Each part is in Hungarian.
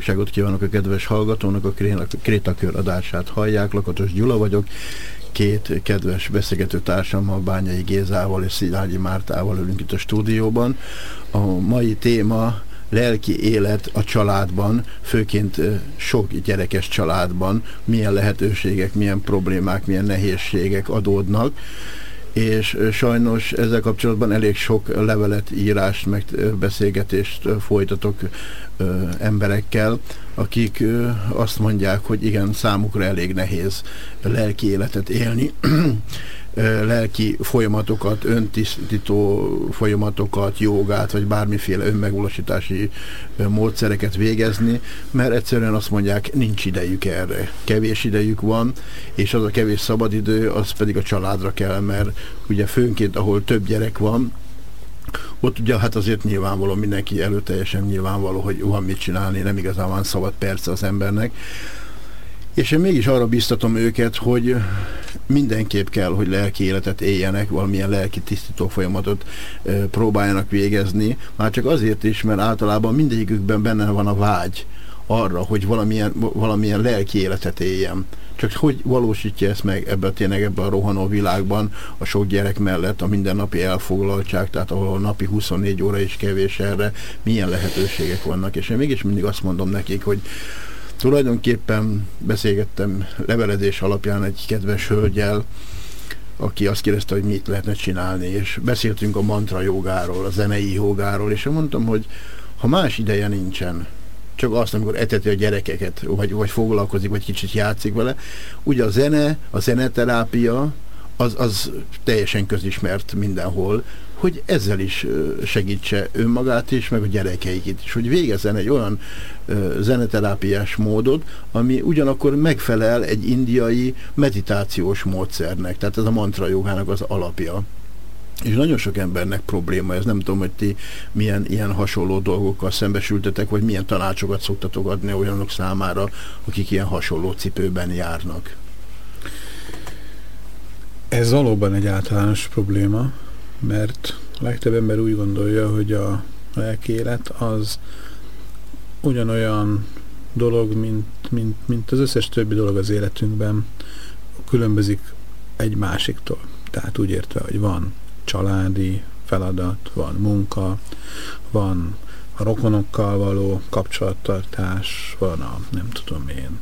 Boldogságot kívánok a kedves hallgatónak, a Krétakör adását hallják. Lakatos Gyula vagyok, két kedves beszélgető társammal, Bányai Gézával és Szilágyi Mártával ülünk itt a stúdióban. A mai téma lelki élet a családban, főként sok gyerekes családban, milyen lehetőségek, milyen problémák, milyen nehézségek adódnak és sajnos ezzel kapcsolatban elég sok levelet, írást, meg beszélgetést folytatok emberekkel, akik azt mondják, hogy igen, számukra elég nehéz lelki életet élni, lelki folyamatokat, öntisztító folyamatokat, jogát, vagy bármiféle önmegvalósítási módszereket végezni, mert egyszerűen azt mondják, nincs idejük erre. Kevés idejük van, és az a kevés szabadidő, az pedig a családra kell, mert ugye főnként, ahol több gyerek van, ott ugye hát azért nyilvánvaló, mindenki előteljesen nyilvánvaló, hogy van mit csinálni, nem igazán van szabad perce az embernek. És én mégis arra biztatom őket, hogy mindenképp kell, hogy lelki életet éljenek, valamilyen lelki tisztító folyamatot e, próbáljanak végezni, már csak azért is, mert általában mindegyikükben benne van a vágy arra, hogy valamilyen, valamilyen lelki életet éljen. Csak hogy valósítja ezt meg ebben tényleg ebben a rohanó világban a sok gyerek mellett a mindennapi elfoglaltság, tehát ahol napi 24 óra is kevés erre, milyen lehetőségek vannak. És én mégis mindig azt mondom nekik, hogy tulajdonképpen beszélgettem leveledés alapján egy kedves hölgyel, aki azt kérdezte, hogy mit lehetne csinálni, és beszéltünk a mantra jogáról, a zenei jogáról, és mondtam, hogy ha más ideje nincsen, csak azt, amikor eteti a gyerekeket, vagy, vagy foglalkozik, vagy kicsit játszik vele. Ugye a zene, a zeneterápia, az, az teljesen közismert mindenhol, hogy ezzel is segítse önmagát is, meg a gyerekeiket is, hogy végezzen egy olyan zeneterápiás módot, ami ugyanakkor megfelel egy indiai meditációs módszernek, tehát ez a mantra jogának az alapja. És nagyon sok embernek probléma ez. Nem tudom, hogy ti milyen ilyen hasonló dolgokkal szembesültetek, vagy milyen tanácsokat szoktatok adni olyanok számára, akik ilyen hasonló cipőben járnak. Ez valóban egy általános probléma, mert a legtöbb ember úgy gondolja, hogy a lelki élet az ugyanolyan dolog, mint, mint, mint az összes többi dolog az életünkben, különbözik egy másiktól. Tehát úgy értve, hogy van családi feladat, van munka, van a rokonokkal való kapcsolattartás, van a nem tudom én,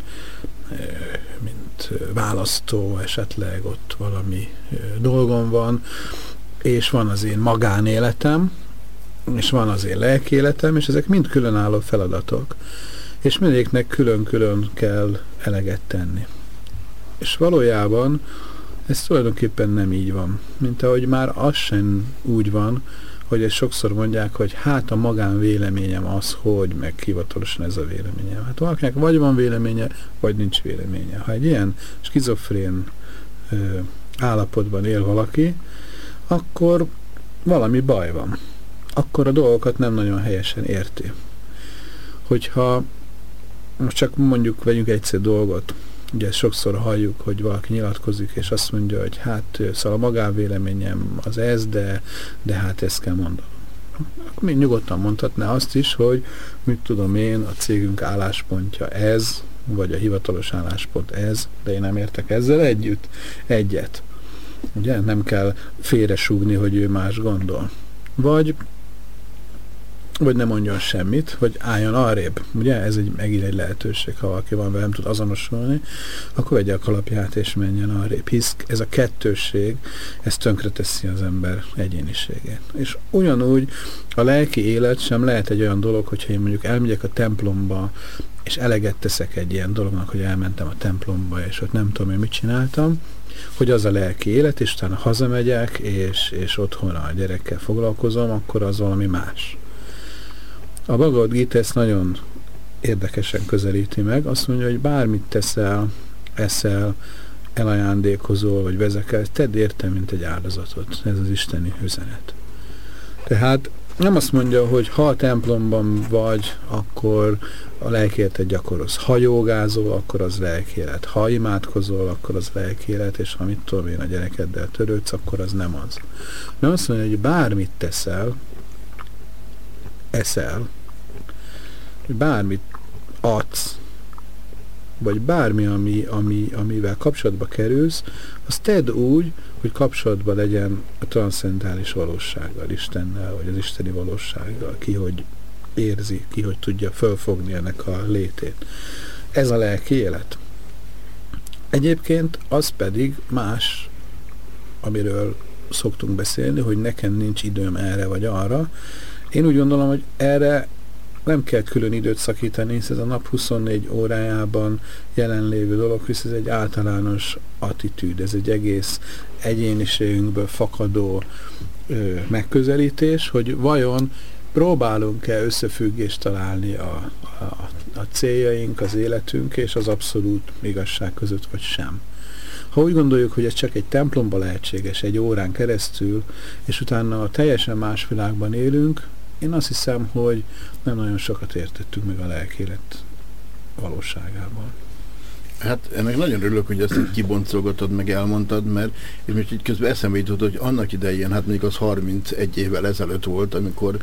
mint választó esetleg ott valami dolgom van, és van az én magánéletem, és van az én lelkéletem, és ezek mind különálló feladatok. És mindegyiknek külön-külön kell eleget tenni. És valójában ez tulajdonképpen nem így van. Mint ahogy már az sem úgy van, hogy ezt sokszor mondják, hogy hát a magán véleményem az, hogy meg hivatalosan ez a véleményem. Hát valakinek vagy van véleménye, vagy nincs véleménye. Ha egy ilyen skizofrén ö, állapotban él valaki, akkor valami baj van. Akkor a dolgokat nem nagyon helyesen érti. Hogyha most csak mondjuk vegyünk egyszer dolgot, Ugye sokszor halljuk, hogy valaki nyilatkozik, és azt mondja, hogy hát szóval a magánvéleményem az ez, de, de hát ezt kell mondanom. Akkor még nyugodtan mondhatná azt is, hogy mit tudom én, a cégünk álláspontja ez, vagy a hivatalos álláspont ez, de én nem értek ezzel együtt, egyet. Ugye nem kell félresúgni, hogy ő más gondol. Vagy vagy ne mondjon semmit, vagy álljon arrébb. Ugye ez egy, megint egy lehetőség, ha valaki van velem tud azonosulni, akkor vegye a kalapját és menjen arrébb. Hisz ez a kettősség, ez tönkreteszi az ember egyéniségét. És ugyanúgy a lelki élet sem lehet egy olyan dolog, hogyha én mondjuk elmegyek a templomba, és eleget teszek egy ilyen dolognak, hogy elmentem a templomba, és ott nem tudom, hogy mit csináltam, hogy az a lelki élet, és utána hazamegyek, és, és otthon a gyerekkel foglalkozom, akkor az valami más. A Bhagavad Gita ezt nagyon érdekesen közelíti meg. Azt mondja, hogy bármit teszel, eszel, elajándékozol, vagy vezekel, tedd érte, mint egy áldozatot. Ez az isteni üzenet. Tehát nem azt mondja, hogy ha a templomban vagy, akkor a lelkéletet gyakorolsz. Ha jogázol, akkor az lelkélet. Ha imádkozol, akkor az lelkélet, és ha mit tudom én a gyerekeddel törődsz, akkor az nem az. Nem azt mondja, hogy bármit teszel, eszel, bármit adsz, vagy bármi, ami, ami, amivel kapcsolatba kerülsz, azt tedd úgy, hogy kapcsolatban legyen a transzcentális valósággal, Istennel, vagy az isteni valósággal, ki hogy érzi, ki hogy tudja fölfogni ennek a létét. Ez a lelki élet. Egyébként az pedig más, amiről szoktunk beszélni, hogy nekem nincs időm erre vagy arra. Én úgy gondolom, hogy erre nem kell külön időt szakítani, hisz ez a nap 24 órájában jelenlévő dolog, hisz ez egy általános attitűd, ez egy egész egyéniségünkből fakadó ö, megközelítés, hogy vajon próbálunk-e összefüggést találni a, a, a céljaink, az életünk és az abszolút igazság között, vagy sem. Ha úgy gondoljuk, hogy ez csak egy templomba lehetséges egy órán keresztül, és utána teljesen más világban élünk, én azt hiszem, hogy nem nagyon sokat értettünk meg a lelkélet valóságában. Hát ennek nagyon örülök, hogy ezt kiboncolgatod, meg elmondtad, mert és most így közben eszembe jutott, hogy annak idején, hát még az 31 évvel ezelőtt volt, amikor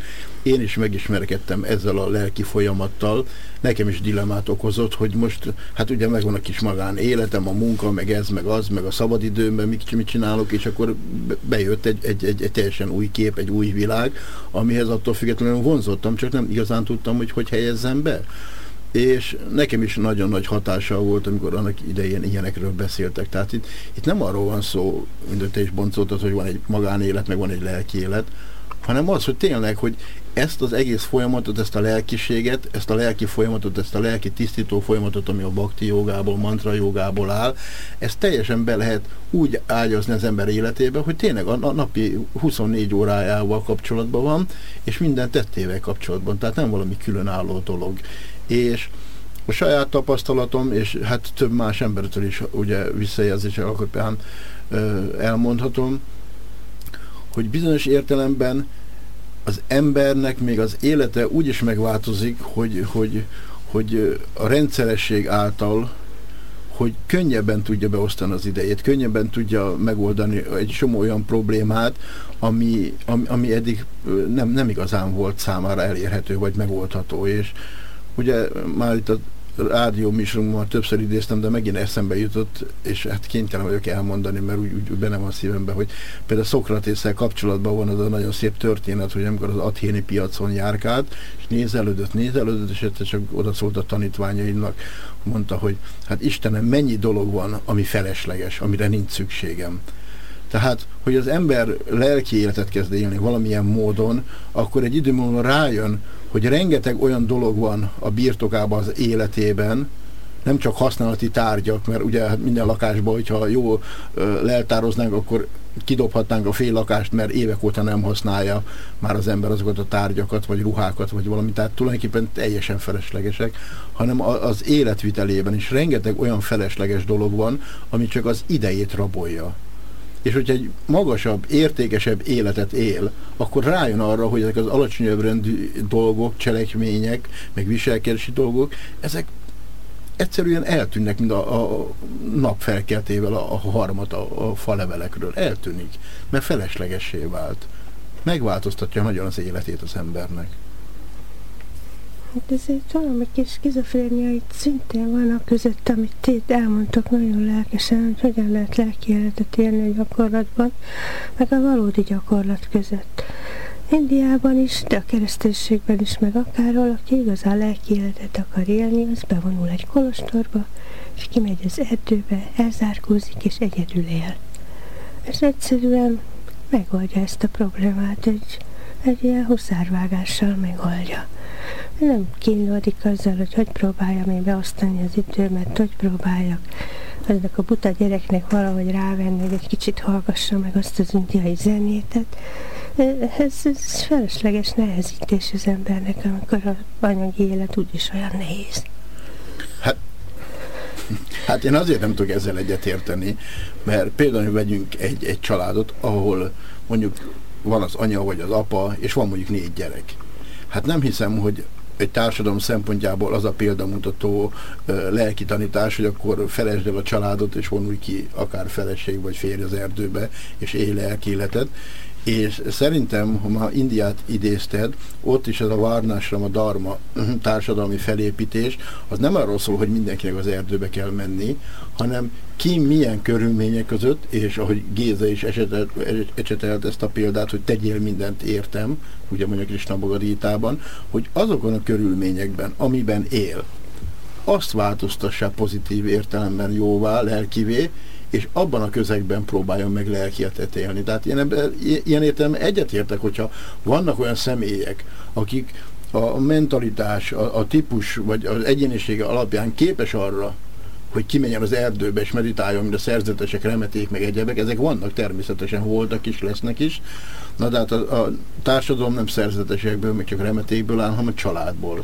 én is megismerkedtem ezzel a lelki folyamattal, nekem is dilemmát okozott, hogy most, hát ugye megvan a kis magán életem, a munka, meg ez, meg az, meg a szabadidőmben mit, mit csinálok, és akkor bejött egy, egy, egy, egy teljesen új kép, egy új világ, amihez attól függetlenül vonzottam, csak nem igazán tudtam, hogy hogy helyezzem be és nekem is nagyon nagy hatása volt, amikor annak idején ilyenekről beszéltek. Tehát itt, itt nem arról van szó, mint te is boncoltad, hogy van egy magánélet, meg van egy lelki élet, hanem az, hogy tényleg, hogy ezt az egész folyamatot, ezt a lelkiséget, ezt a lelki folyamatot, ezt a lelki tisztító folyamatot, ami a bakti jogából, mantra jogából áll, ezt teljesen be lehet úgy ágyazni az ember életébe, hogy tényleg a napi 24 órájával kapcsolatban van, és minden tettével kapcsolatban, tehát nem valami különálló dolog és a saját tapasztalatom, és hát több más embertől is ugye visszajelzése alapján elmondhatom, hogy bizonyos értelemben az embernek még az élete úgy is megváltozik, hogy, hogy, hogy a rendszeresség által hogy könnyebben tudja beosztani az idejét, könnyebben tudja megoldani egy csomó olyan problémát, ami, ami, ami eddig nem, nem igazán volt számára elérhető vagy megoldható, és Ugye már itt a rádió műsorunkban többször idéztem, de megint eszembe jutott, és hát kénytelen vagyok elmondani, mert úgy, úgy benne van a szívembe, hogy például Szokratésszel kapcsolatban van az a nagyon szép történet, hogy amikor az athéni piacon járkált, és nézelődött, nézelődött, és egyszer csak oda szólt a tanítványaimnak, mondta, hogy hát Istenem, mennyi dolog van, ami felesleges, amire nincs szükségem. Tehát, hogy az ember lelki életet kezd élni valamilyen módon, akkor egy idő múlva rájön, hogy rengeteg olyan dolog van a birtokában az életében, nem csak használati tárgyak, mert ugye hát minden lakásban, hogyha jó leltároznánk, akkor kidobhatnánk a fél lakást, mert évek óta nem használja már az ember azokat a tárgyakat, vagy ruhákat, vagy valami, tehát tulajdonképpen teljesen feleslegesek, hanem az életvitelében is rengeteg olyan felesleges dolog van, ami csak az idejét rabolja és hogyha egy magasabb, értékesebb életet él, akkor rájön arra, hogy ezek az alacsonyabb rendű dolgok, cselekmények, meg viselkedési dolgok, ezek egyszerűen eltűnnek, mint a, a nap felkeltével a, a harmat a, a falevelekről. Eltűnik, mert feleslegessé vált. Megváltoztatja nagyon az életét az embernek. Hát ez egy valami kis skizofrénia itt szintén van a között, amit itt elmondtok nagyon lelkesen, hogy hogyan lehet lelki életet élni a gyakorlatban, meg a valódi gyakorlat között. Indiában is, de a kereszténységben is, meg akárhol, aki igazán lelki életet akar élni, az bevonul egy kolostorba, és kimegy az erdőbe, elzárkózik, és egyedül él. Ez egyszerűen megoldja ezt a problémát, egy, egy ilyen huszárvágással megoldja. Nem kínlódik azzal, hogy hogy próbáljam én beosztani az időmet, hogy próbáljak ennek a buta gyereknek valahogy rávenni, hogy egy kicsit hallgassa meg azt az indiai zenétet. Ez, ez felesleges nehezítés az embernek, amikor az anyagi élet úgyis olyan nehéz. Hát, hát én azért nem tudok ezzel egyetérteni, mert például vegyünk egy, egy családot, ahol mondjuk van az anya vagy az apa, és van mondjuk négy gyerek. Hát nem hiszem, hogy egy társadalom szempontjából az a példamutató uh, lelki tanítás, hogy akkor felesd el a családot, és vonulj ki akár feleség vagy férj az erdőbe, és élj lelki életet. És szerintem, ha ma Indiát idézted, ott is ez a Várnásram, a Dharma társadalmi felépítés, az nem arról szól, hogy mindenkinek az erdőbe kell menni, hanem ki milyen körülmények között, és ahogy Géza is esetelt, esetelt ezt a példát, hogy tegyél mindent értem, ugye mondja Krishna Bogadítában, hogy azokon a körülményekben, amiben él, azt változtassa pozitív értelemben jóvá, lelkivé, és abban a közegben próbáljon meg lelkietet élni. Tehát ilyen, ilyen értelemben egyetértek, hogyha vannak olyan személyek, akik a mentalitás, a, a típus vagy az egyénisége alapján képes arra, hogy kimenjen az erdőbe és meditáljon, mint a szerzetesek, remeték, meg egyebek, ezek vannak természetesen, voltak is, lesznek is. Na de hát a, a társadalom nem szerzetesekből, meg csak remetékből áll, hanem a családból.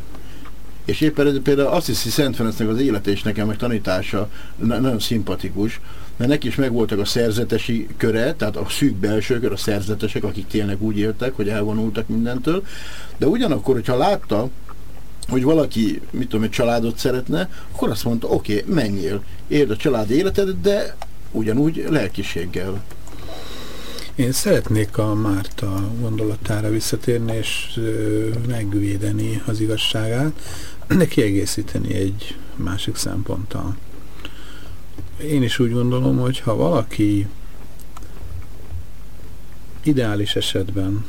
És éppen ez, például azt hiszi Szent Ferencnek az élet és nekem meg tanítása nagyon szimpatikus, mert neki is megvoltak a szerzetesi köre, tehát a szűk belső kör, a szerzetesek, akik tényleg úgy éltek, hogy elvonultak mindentől, de ugyanakkor, hogyha látta, hogy valaki, mit tudom, egy családot szeretne, akkor azt mondta, oké, okay, menjél, érd a család életed, de ugyanúgy lelkiséggel. Én szeretnék a Márta gondolatára visszatérni, és megvédeni az igazságát, de kiegészíteni egy másik szemponttal. Én is úgy gondolom, hogy ha valaki ideális esetben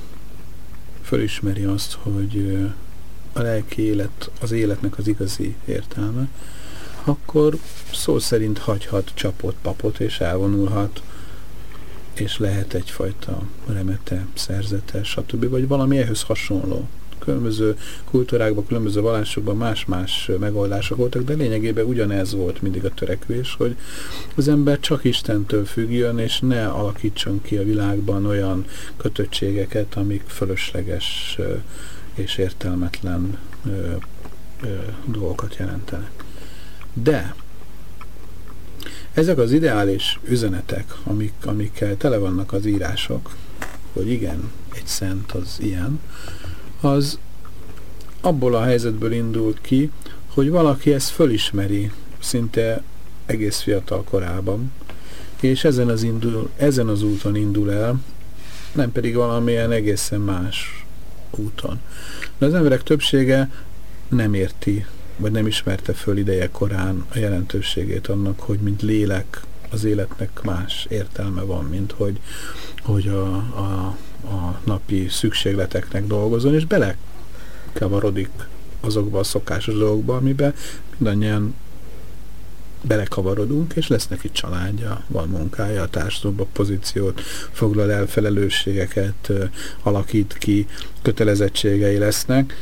fölismeri azt, hogy a lelki élet az életnek az igazi értelme, akkor szó szerint hagyhat csapot, papot, és elvonulhat, és lehet egyfajta remete, szerzete, stb. vagy valami ehhez hasonló. Különböző kultúrákban, különböző vallásokban más-más megoldások voltak, de lényegében ugyanez volt mindig a törekvés, hogy az ember csak Istentől függjön, és ne alakítson ki a világban olyan kötöttségeket, amik fölösleges és értelmetlen dolgokat jelentenek. De ezek az ideális üzenetek, amik, amikkel tele vannak az írások, hogy igen, egy szent az ilyen, az abból a helyzetből indult ki, hogy valaki ezt fölismeri szinte egész fiatal korában, és ezen az, indul, ezen az úton indul el, nem pedig valamilyen egészen más úton. De az emberek többsége nem érti, vagy nem ismerte föl ideje korán a jelentőségét annak, hogy mint lélek az életnek más értelme van, mint hogy, hogy a, a, a napi szükségleteknek dolgozon, és belekavarodik azokba a szokásos dolgokba, amiben mindannyian belekavarodunk, és lesz neki családja, van munkája, a társadalomban pozíciót, foglal el felelősségeket, alakít ki, kötelezettségei lesznek,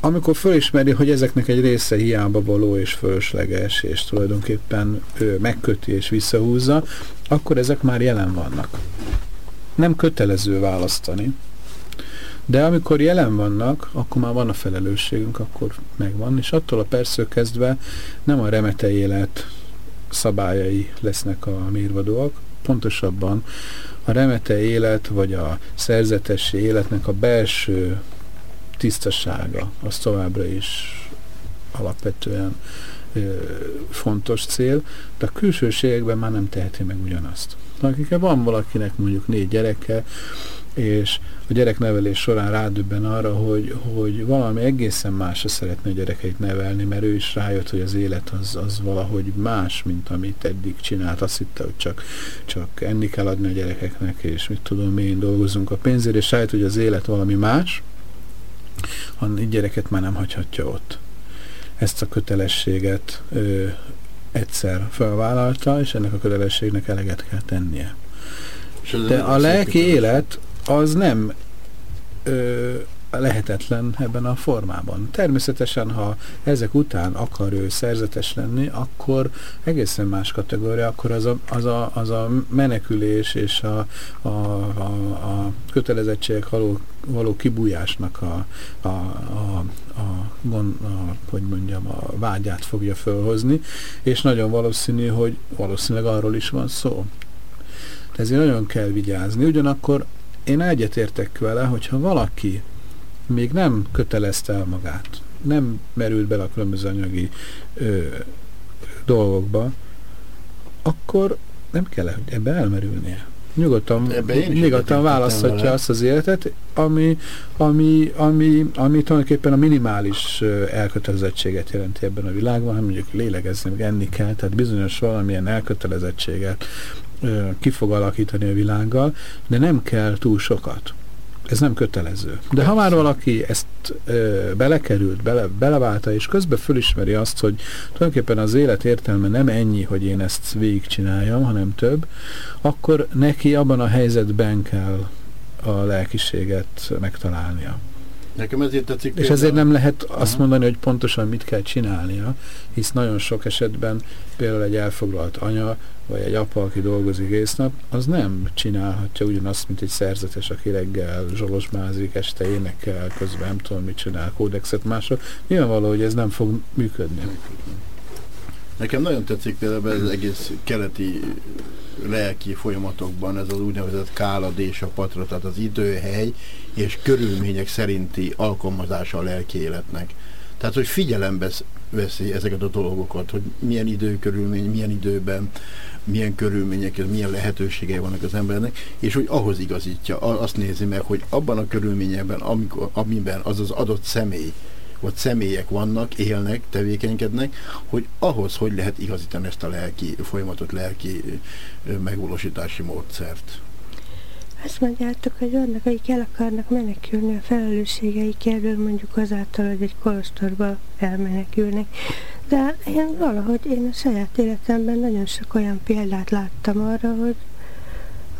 amikor fölismeri, hogy ezeknek egy része hiába való és fölösleges, és tulajdonképpen ő megköti és visszahúzza, akkor ezek már jelen vannak. Nem kötelező választani, de amikor jelen vannak, akkor már van a felelősségünk, akkor megvan, és attól a persze kezdve nem a remete élet szabályai lesznek a mérvadóak, pontosabban a remete élet, vagy a szerzetesi életnek a belső tisztasága, az továbbra is alapvetően fontos cél, de a külsőségekben már nem teheti meg ugyanazt. Akikkel van valakinek mondjuk négy gyereke, és a gyereknevelés során rádöbben arra, hogy, hogy valami egészen másra szeretne a gyerekeit nevelni, mert ő is rájött, hogy az élet az, az valahogy más, mint amit eddig csinált. Azt hitte, hogy csak, csak enni kell adni a gyerekeknek, és mit tudom én, dolgozunk a pénzért, és rájött, hogy az élet valami más, a gyereket már nem hagyhatja ott. Ezt a kötelességet ö, egyszer felvállalta, és ennek a kötelességnek eleget kell tennie. De a lelki élet az nem ö, lehetetlen ebben a formában. Természetesen, ha ezek után akar ő szerzetes lenni, akkor egészen más kategória, akkor az a, az a, az a menekülés és a, a, a, a kötelezettségek való, való kibújásnak a, a, a, a, gond, a, hogy mondjam, a vágyát fogja fölhozni, és nagyon valószínű, hogy valószínűleg arról is van szó. Ezért nagyon kell vigyázni. Ugyanakkor én egyetértek vele, hogyha valaki még nem kötelezte el magát, nem merült bele a különböző anyagi ö, dolgokba, akkor nem kell ebbe elmerülnie. Nyugodtan, nyugodtan választhatja vele. azt az életet, ami, ami, ami, ami tulajdonképpen a minimális elkötelezettséget jelenti ebben a világban, hanem mondjuk lélegezni, meg enni kell, tehát bizonyos valamilyen elkötelezettséget ki fog alakítani a világgal, de nem kell túl sokat. Ez nem kötelező. De ha már valaki ezt ö, belekerült, bele, beleválta, és közben fölismeri azt, hogy tulajdonképpen az élet értelme nem ennyi, hogy én ezt végigcsináljam, hanem több, akkor neki abban a helyzetben kell a lelkiséget megtalálnia. Nekem ezért tetszik. És ezért nem lehet azt mondani, hogy pontosan mit kell csinálnia, hisz nagyon sok esetben például egy elfoglalt anya, vagy egy apa, aki dolgozik egész nap, az nem csinálhatja ugyanazt, mint egy szerzetes, aki reggel zsolosmázik, este énekel, közben nem tudom, mit csinál, kódexet mások. Nyilvánvaló, hogy ez nem fog működni. Nekem nagyon tetszik például ez az egész keleti lelki folyamatokban ez az úgynevezett káladés a patra, tehát az időhely és körülmények szerinti alkalmazása a lelki életnek. Tehát, hogy figyelembe veszi ezeket a dolgokat, hogy milyen időkörülmény, milyen időben, milyen körülmények, milyen lehetőségei vannak az embernek, és hogy ahhoz igazítja, azt nézi meg, hogy abban a körülményekben, amikor, amiben az az adott személy ott személyek vannak, élnek, tevékenykednek, hogy ahhoz hogy lehet igazítani ezt a lelki folyamatot, lelki megvalósítási módszert. Azt mondjátok, hogy vannak, akik el akarnak menekülni a felelősségeik elől, mondjuk azáltal, hogy egy kolostorba elmenekülnek. De én valahogy én a saját életemben nagyon sok olyan példát láttam arra, hogy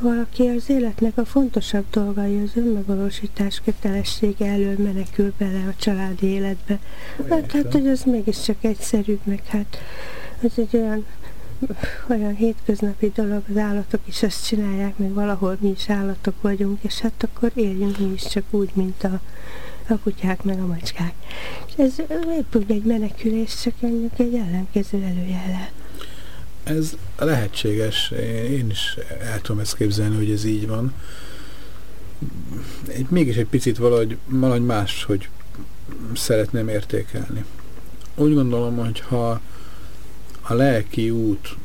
valaki az életnek a fontosabb dolgai, az önmegvalósítás kötelessége elől menekül bele a családi életbe. Hát, hát hogy az mégiscsak egyszerűbb, meg hát ez egy olyan olyan hétköznapi dolog, az állatok is ezt csinálják, meg valahol mi is állatok vagyunk, és hát akkor éljünk mi is csak úgy, mint a, a kutyák meg a macskák. És ez épp úgy egy menekülés, csak mondjuk egy ellenkező előjellel. Ez lehetséges, én is el tudom ezt képzelni, hogy ez így van. Egy, mégis egy picit valahogy, valahogy más, hogy szeretném értékelni. Úgy gondolom, hogy ha a lelki út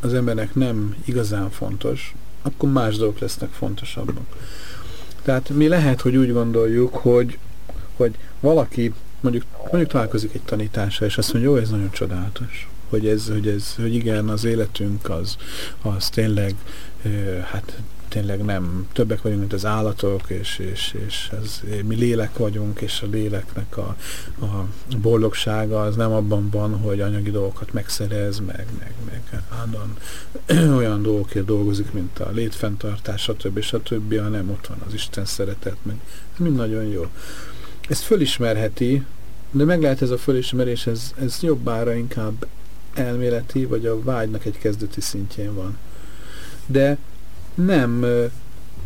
az embernek nem igazán fontos, akkor más dolgok lesznek fontosabbak. Tehát mi lehet, hogy úgy gondoljuk, hogy, hogy valaki mondjuk, mondjuk találkozik egy tanítása, és azt mondja, jó, ez nagyon csodálatos hogy ez, hogy ez, hogy igen, az életünk az, az tényleg, hát tényleg nem többek vagyunk, mint az állatok, és, és, és ez, mi lélek vagyunk, és a léleknek a, a boldogsága az nem abban van, hogy anyagi dolgokat megszerez, meg, meg, meg állandóan olyan dolgokért dolgozik, mint a létfenntartás, stb. stb., hanem ott van az Isten szeretet, meg ez mind nagyon jó. Ezt fölismerheti, de meg lehet ez a fölismerés, ez, ez jobbára inkább elméleti, vagy a vágynak egy kezdeti szintjén van. De nem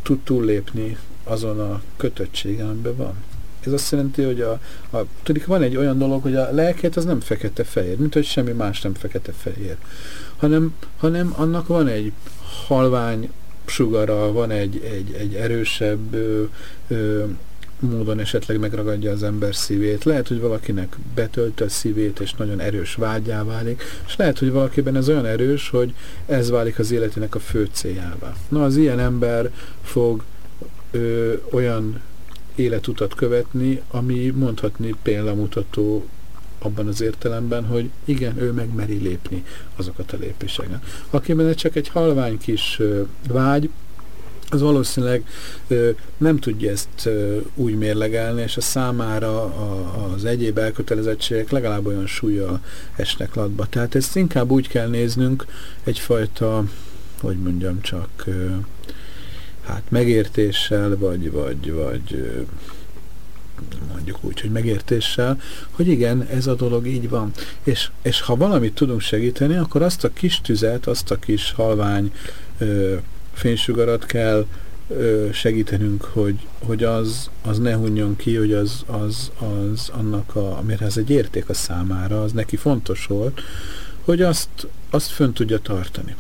tud túllépni azon a kötöttségen, amiben van. Ez azt jelenti, hogy a, a, tudik, van egy olyan dolog, hogy a lelket az nem fekete-fehér, mint hogy semmi más nem fekete-fehér, hanem, hanem annak van egy halvány sugara, van egy, egy, egy erősebb ö, ö, módon esetleg megragadja az ember szívét. Lehet, hogy valakinek betölti a szívét, és nagyon erős vágyá válik, és lehet, hogy valakiben ez olyan erős, hogy ez válik az életének a fő céljává. Na, az ilyen ember fog ö, olyan életutat követni, ami mondhatni példamutató abban az értelemben, hogy igen, ő meg meri lépni azokat a lépéseket. Akiben csak egy halvány kis vágy, az valószínűleg ö, nem tudja ezt ö, úgy mérlegelni, és a számára a, az egyéb elkötelezettségek legalább olyan súlya esnek latba. Tehát ezt inkább úgy kell néznünk, egyfajta, hogy mondjam csak, ö, hát megértéssel, vagy, vagy, vagy mondjuk úgy, hogy megértéssel, hogy igen, ez a dolog így van. És, és ha valamit tudunk segíteni, akkor azt a kis tüzet, azt a kis halvány ö, fénysugarat kell ö, segítenünk, hogy, hogy az, az ne hunjon ki, hogy az, az, az annak, a, amire ez egy érték a számára, az neki fontos volt, hogy azt, azt fönn tudja tartani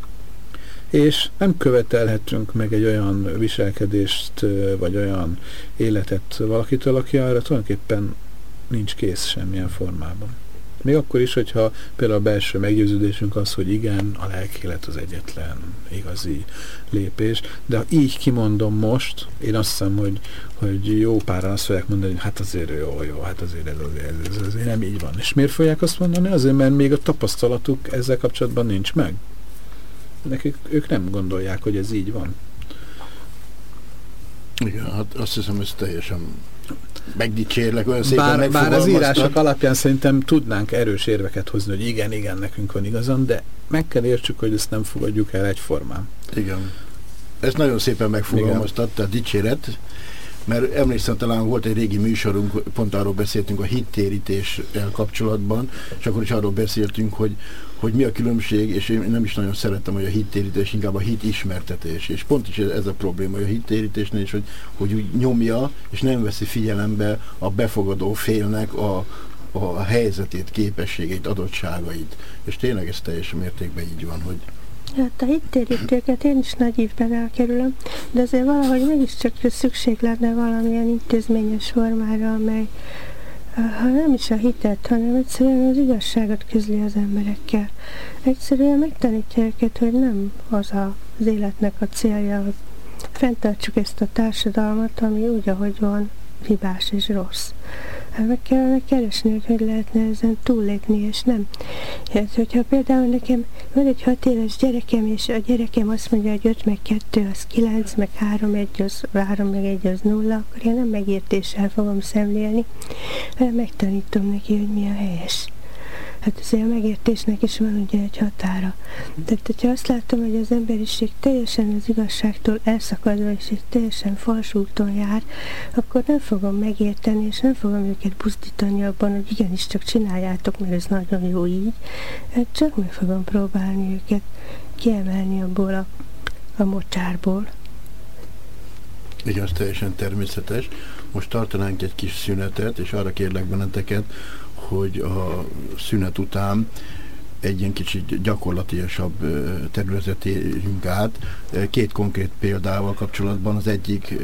és nem követelhetünk meg egy olyan viselkedést, vagy olyan életet valakitől, aki arra tulajdonképpen nincs kész semmilyen formában. Még akkor is, hogyha például a belső meggyőződésünk az, hogy igen, a lelkélet az egyetlen igazi lépés, de ha így kimondom most, én azt hiszem, hogy, hogy jó páran azt fogják mondani, hogy hát azért jó, jó, hát azért ez, ez, ez azért nem így van. És miért fogják azt mondani? Azért, mert még a tapasztalatuk ezzel kapcsolatban nincs meg nekik ők nem gondolják, hogy ez így van. Igen, hát azt hiszem, ez teljesen megdicsérlek, olyan szépen Bár, bár az írások alapján szerintem tudnánk erős érveket hozni, hogy igen, igen, nekünk van igazam, de meg kell értsük, hogy ezt nem fogadjuk el egyformán. Igen. Ezt nagyon szépen megfogalmaztad, tehát dicséret, mert emlékszem, talán volt egy régi műsorunk, pont arról beszéltünk a hittérítéssel kapcsolatban, és akkor is arról beszéltünk, hogy, hogy mi a különbség, és én nem is nagyon szerettem, hogy a hittérítés, inkább a hit ismertetés. És pont is ez a probléma, hogy a hittérítésnél is, hogy, hogy úgy nyomja, és nem veszi figyelembe a befogadó félnek a, a helyzetét, képességeit, adottságait. És tényleg ez teljes mértékben így van, hogy Hát a hittérítőket én is nagy évben elkerülöm, de azért valahogy mégiscsak szükség lenne valamilyen intézményes formára, amely ha nem is a hitet, hanem egyszerűen az igazságot közli az emberekkel. Egyszerűen megtanítja őket, hogy nem az a, az életnek a célja, hogy fenntartsuk ezt a társadalmat, ami úgy, ahogy van, hibás és rossz. Hát meg kellene keresni, hogy lehetne ezen túllépni, és nem. Hát, hogyha például nekem van egy hat éves gyerekem, és a gyerekem azt mondja, hogy 5 meg 2 az 9, meg 3, 1 az, 3 meg 1 az 0, akkor én nem megértéssel fogom szemlélni, hanem megtanítom neki, hogy mi a helyes hát azért a megértésnek is van ugye egy határa. Tehát, hogyha azt látom, hogy az emberiség teljesen az igazságtól elszakadva, és egy teljesen fals úton jár, akkor nem fogom megérteni, és nem fogom őket buzdítani abban, hogy igenis csak csináljátok, mert ez nagyon jó így. Hát csak meg fogom próbálni őket kiemelni abból a, a mocsárból. Igen, az teljesen természetes. Most tartanánk egy kis szünetet, és arra kérlek benneteket, hogy a szünet után egy ilyen kicsit gyakorlatilasabb területet érjünk át. Két konkrét példával kapcsolatban, az egyik,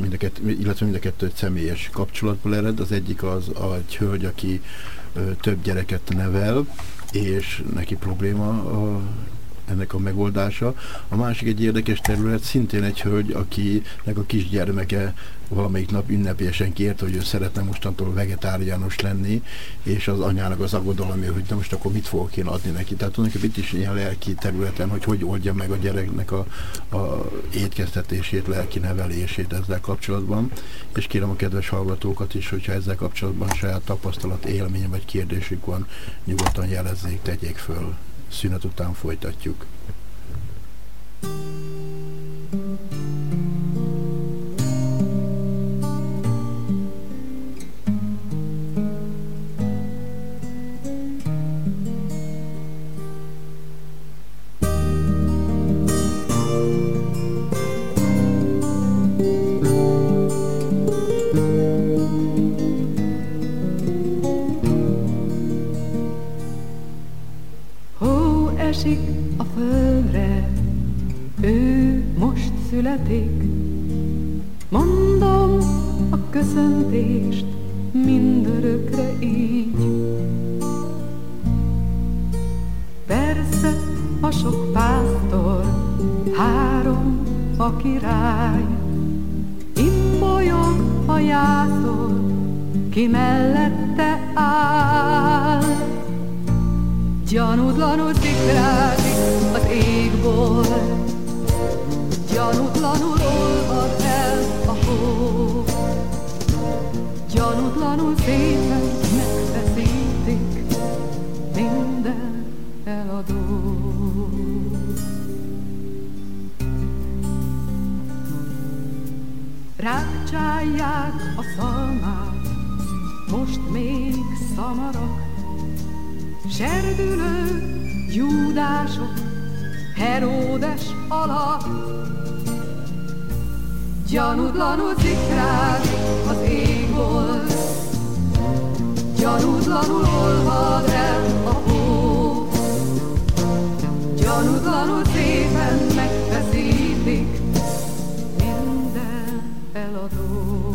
mind a kettő, illetve mind a kettő személyes kapcsolatból ered, az egyik az egy hölgy, aki több gyereket nevel, és neki probléma a ennek a megoldása. A másik egy érdekes terület, szintén egy hölgy, akinek a kisgyermeke valamelyik nap ünnepélyesen kért, hogy ő szeretne mostantól vegetáriánus lenni, és az anyának az aggodalmi, hogy de most akkor mit fogok én adni neki. Tehát tulajdonképpen itt is ilyen lelki területen, hogy hogy oldja meg a gyereknek a, a étkeztetését, lelki nevelését ezzel kapcsolatban. És kérem a kedves hallgatókat is, hogyha ezzel kapcsolatban saját tapasztalat, élmény vagy kérdésük van, nyugodtan jelezzék, tegyék föl szünet után folytatjuk. születik. Gyanútlanul szikrázik az égból, Gyanútlanul olvad el a hó, Gyanútlanul szépen megfeszítik minden eladó.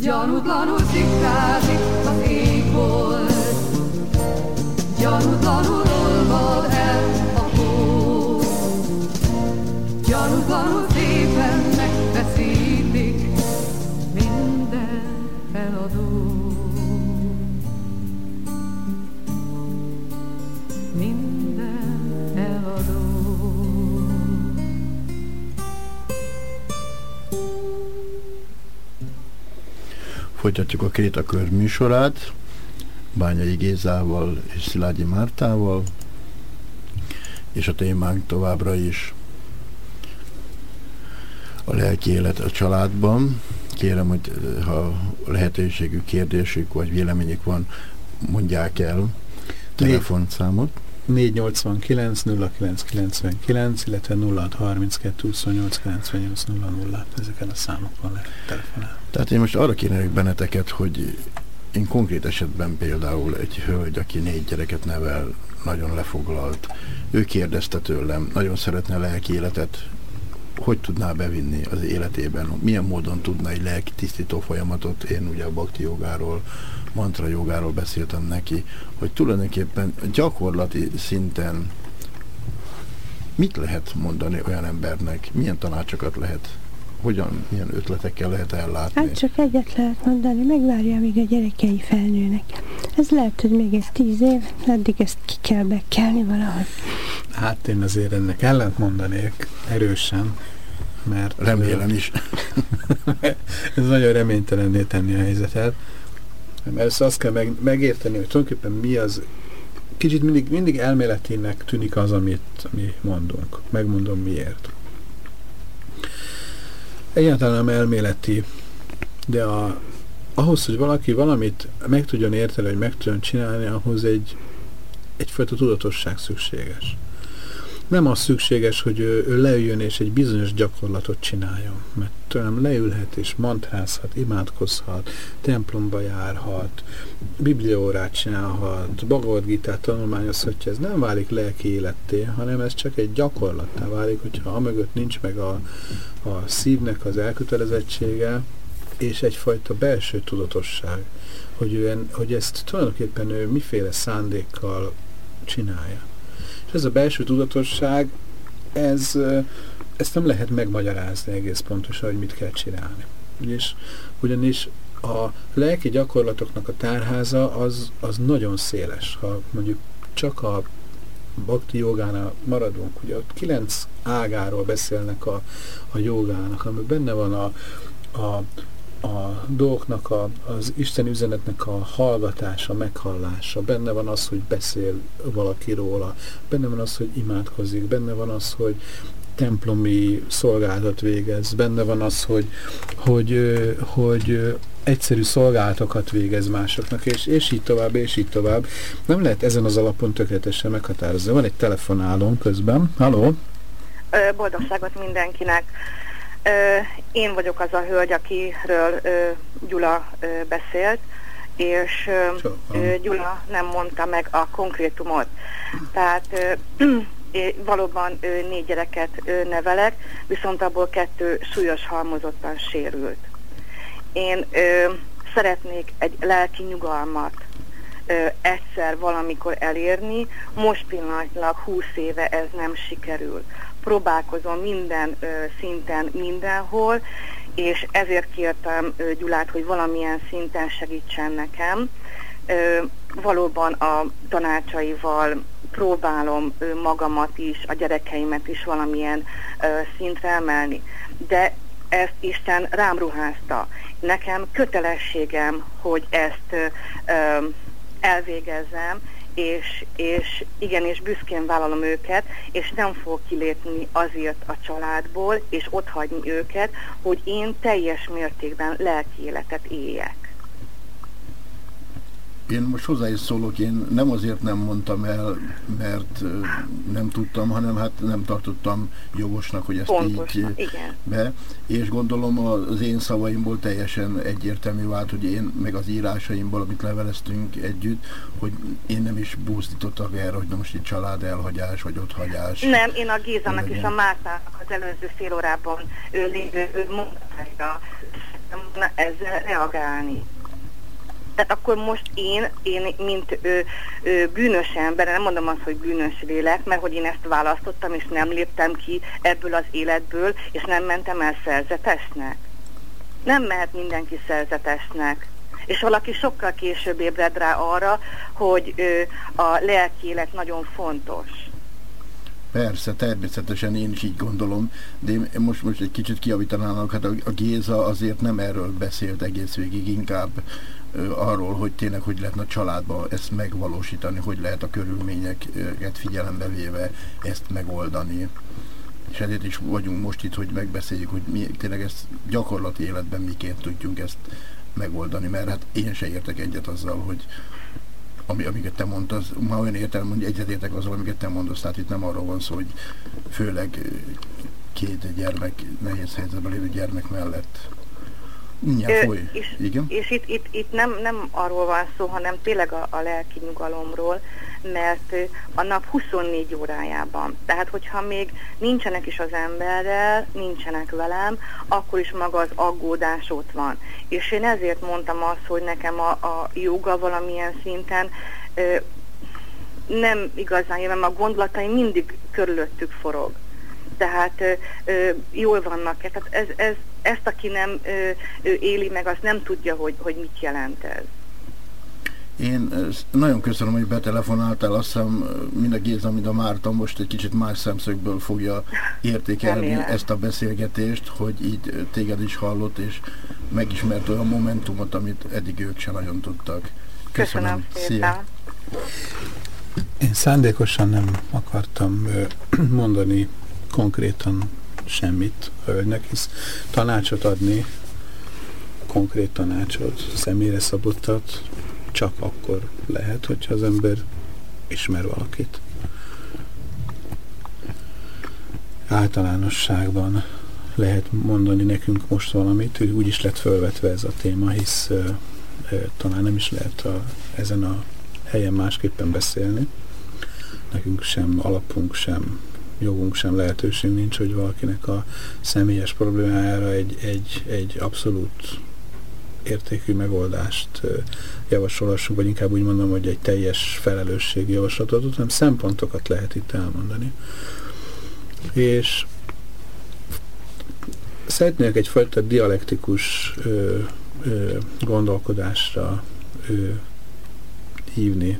Gyanútlanul szikrázik az égból, Gyanútlanul olvad Gyanútlanul szépen megfeszítik minden eladó. Minden eladó. Folytatjuk a Krétakör műsorát Bányai Gézával és Szilágyi Mártával, és a témánk továbbra is a lelki élet a családban. Kérem, hogy ha lehetőségük, kérdésük vagy véleményük van, mondják el telefonszámot. 489 0999, illetve 0632 28 98 00. Ezeken a számokon lehet telefonálni. Tehát én most arra kérnék benneteket, hogy én konkrét esetben például egy hölgy, aki négy gyereket nevel, nagyon lefoglalt, ő kérdezte tőlem, nagyon szeretne lelki életet, hogy tudná bevinni az életében, milyen módon tudna egy lelki tisztító folyamatot, én ugye a bakti jogáról, mantra jogáról beszéltem neki, hogy tulajdonképpen gyakorlati szinten mit lehet mondani olyan embernek, milyen tanácsokat lehet hogyan, milyen ötletekkel lehet ellátni? Hát csak egyet lehet mondani, megvárja, amíg a gyerekei felnőnek. Ez lehet, hogy még ez tíz év, addig ezt ki kell bekelni valahogy. Hát én azért ennek ellent mondanék erősen, mert Remélem is. ez nagyon reménytelenné tenni a helyzetet. Mert azt kell meg, megérteni, hogy tulajdonképpen mi az, kicsit mindig, mindig elméletinek tűnik az, amit mi mondunk. Megmondom miért. Egyáltalán nem elméleti, de a, ahhoz, hogy valaki valamit meg tudjon érteni, hogy meg tudjon csinálni, ahhoz egy, egyfajta tudatosság szükséges. Nem az szükséges, hogy ő, ő leüljön és egy bizonyos gyakorlatot csináljon, mert tőlem leülhet és mantrázhat, imádkozhat, templomba járhat, bibliórát csinálhat, Bhagavad Gita tanulmányozhatja, ez nem válik lelki életté, hanem ez csak egy gyakorlattá válik, hogyha amögött nincs meg a, a szívnek az elkötelezettsége, és egyfajta belső tudatosság, hogy, ő, hogy ezt tulajdonképpen ő miféle szándékkal csinálja. És ez a belső tudatosság, ez, ezt nem lehet megmagyarázni egész pontosan, hogy mit kell csinálni. Ugyanis, ugyanis a lelki gyakorlatoknak a tárháza az, az nagyon széles. Ha mondjuk csak a bakti jogánál maradunk, ugye ott kilenc ágáról beszélnek a, a jogának, amiben benne van a, a, a dolgoknak, a, az Isten üzenetnek a hallgatása, meghallása, benne van az, hogy beszél valaki róla, benne van az, hogy imádkozik, benne van az, hogy templomi szolgálatot végez, benne van az, hogy, hogy, hogy egyszerű szolgálatokat végez másoknak, és, és így tovább, és így tovább. Nem lehet ezen az alapon tökéletesen meghatározni. Van egy telefonálón közben. Haló? Boldogságot mindenkinek. Én vagyok az a hölgy, akiről Gyula beszélt, és Gyula nem mondta meg a konkrétumot. Tehát valóban négy gyereket nevelek, viszont abból kettő súlyos halmozottan sérült. Én szeretnék egy lelki nyugalmat egyszer valamikor elérni, most pillanatlag 20 éve ez nem sikerül. próbálkozom minden szinten, mindenhol, és ezért kértem Gyulát, hogy valamilyen szinten segítsen nekem. Valóban a tanácsaival próbálom magamat is, a gyerekeimet is valamilyen szintre emelni. De ezt Isten rám ruházta. Nekem kötelességem, hogy ezt ö, elvégezzem, és, és igenis büszkén vállalom őket, és nem fogok kilépni azért a családból, és ott hagyni őket, hogy én teljes mértékben lelki életet éljek. Én most hozzá is szólok, én nem azért nem mondtam el, mert nem tudtam, hanem hát nem tartottam jogosnak, hogy ezt Pontos, így igen. be, és gondolom az én szavaimból teljesen egyértelmű vált, hogy én meg az írásaimból, amit leveleztünk együtt, hogy én nem is búzdítottak erre, hogy most itt család elhagyás, vagy otthagyás. Nem, én a Gézának és a Mártának az előző fél órában lévő mondataira ezzel reagálni. Tehát akkor most én, én mint ö, ö, bűnös ember, nem mondom azt, hogy bűnös lélek, mert hogy én ezt választottam, és nem léptem ki ebből az életből, és nem mentem el szerzetesnek. Nem mehet mindenki szerzetesnek. És valaki sokkal később ébred rá arra, hogy ö, a lelki élet nagyon fontos. Persze, természetesen én is így gondolom, de én most, most egy kicsit kiavítanának, hát a Géza azért nem erről beszélt egész végig, inkább arról, hogy tényleg hogy lehetne a családba ezt megvalósítani, hogy lehet a körülményeket figyelembe véve ezt megoldani. És ezért is vagyunk most itt, hogy megbeszéljük, hogy mi tényleg ezt gyakorlati életben miként tudjunk ezt megoldani, mert hát én se értek egyet azzal, hogy ami, amiket te mondtasz, ma olyan értelem, hogy egyetértek azzal, amiket te mondasz, tehát itt nem arról van szó, hogy főleg két gyermek, nehéz helyzetben lévő gyermek mellett Mindjárt. És, Igen? és itt, itt, itt nem, nem arról van szó, hanem tényleg a, a lelki nyugalomról, mert a nap 24 órájában. Tehát, hogyha még nincsenek is az emberrel, nincsenek velem, akkor is maga az aggódás ott van. És én ezért mondtam azt, hogy nekem a, a joga valamilyen szinten ö, nem igazán jön, a gondolataim mindig körülöttük forog tehát ö, ö, jól vannak. Tehát ez, ez, ezt, aki nem ö, éli meg, az nem tudja, hogy, hogy mit jelent ez. Én nagyon köszönöm, hogy betelefonáltál, azt hiszem mind a Géza, mind a Márta most egy kicsit más szemszögből fogja értékelni Remélem. ezt a beszélgetést, hogy így téged is hallott, és megismert olyan momentumot, amit eddig ők sem nagyon tudtak. Köszönöm, köszönöm Szia. Én szándékosan nem akartam mondani konkrétan semmit a hölgynek, hisz tanácsot adni, konkrét tanácsot, személyre szabottat csak akkor lehet, hogyha az ember ismer valakit. Általánosságban lehet mondani nekünk most valamit, hogy úgy is lett fölvetve ez a téma, hisz uh, uh, talán nem is lehet a, ezen a helyen másképpen beszélni. Nekünk sem alapunk, sem jogunk sem lehetőség nincs, hogy valakinek a személyes problémájára egy, egy, egy abszolút értékű megoldást javasolhassunk, vagy inkább úgy mondom, hogy egy teljes felelősségi javaslatot, hanem szempontokat lehet itt elmondani. És szeretnék egyfajta dialektikus ö, ö, gondolkodásra ö, hívni.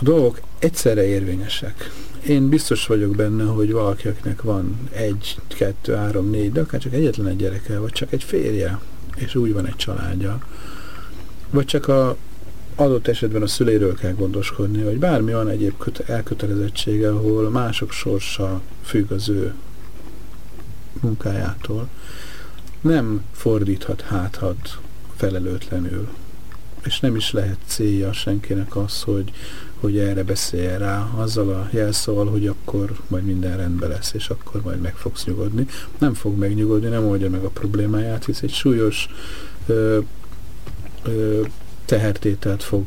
A dolgok egyszerre érvényesek. Én biztos vagyok benne, hogy valaki, akinek van egy, kettő, három, négy, de akár csak egyetlen egy gyereke, vagy csak egy férje, és úgy van egy családja, vagy csak a adott esetben a szüleiről kell gondoskodni, vagy bármi van egyéb elkötelezettsége, ahol mások sorsa függ az ő munkájától, nem fordíthat háthat felelőtlenül. És nem is lehet célja senkinek az, hogy hogy erre beszélj rá, azzal a jelszóval, hogy akkor majd minden rendben lesz, és akkor majd meg fogsz nyugodni. Nem fog megnyugodni, nem oldja meg a problémáját, hisz egy súlyos ö, ö, tehertételt fog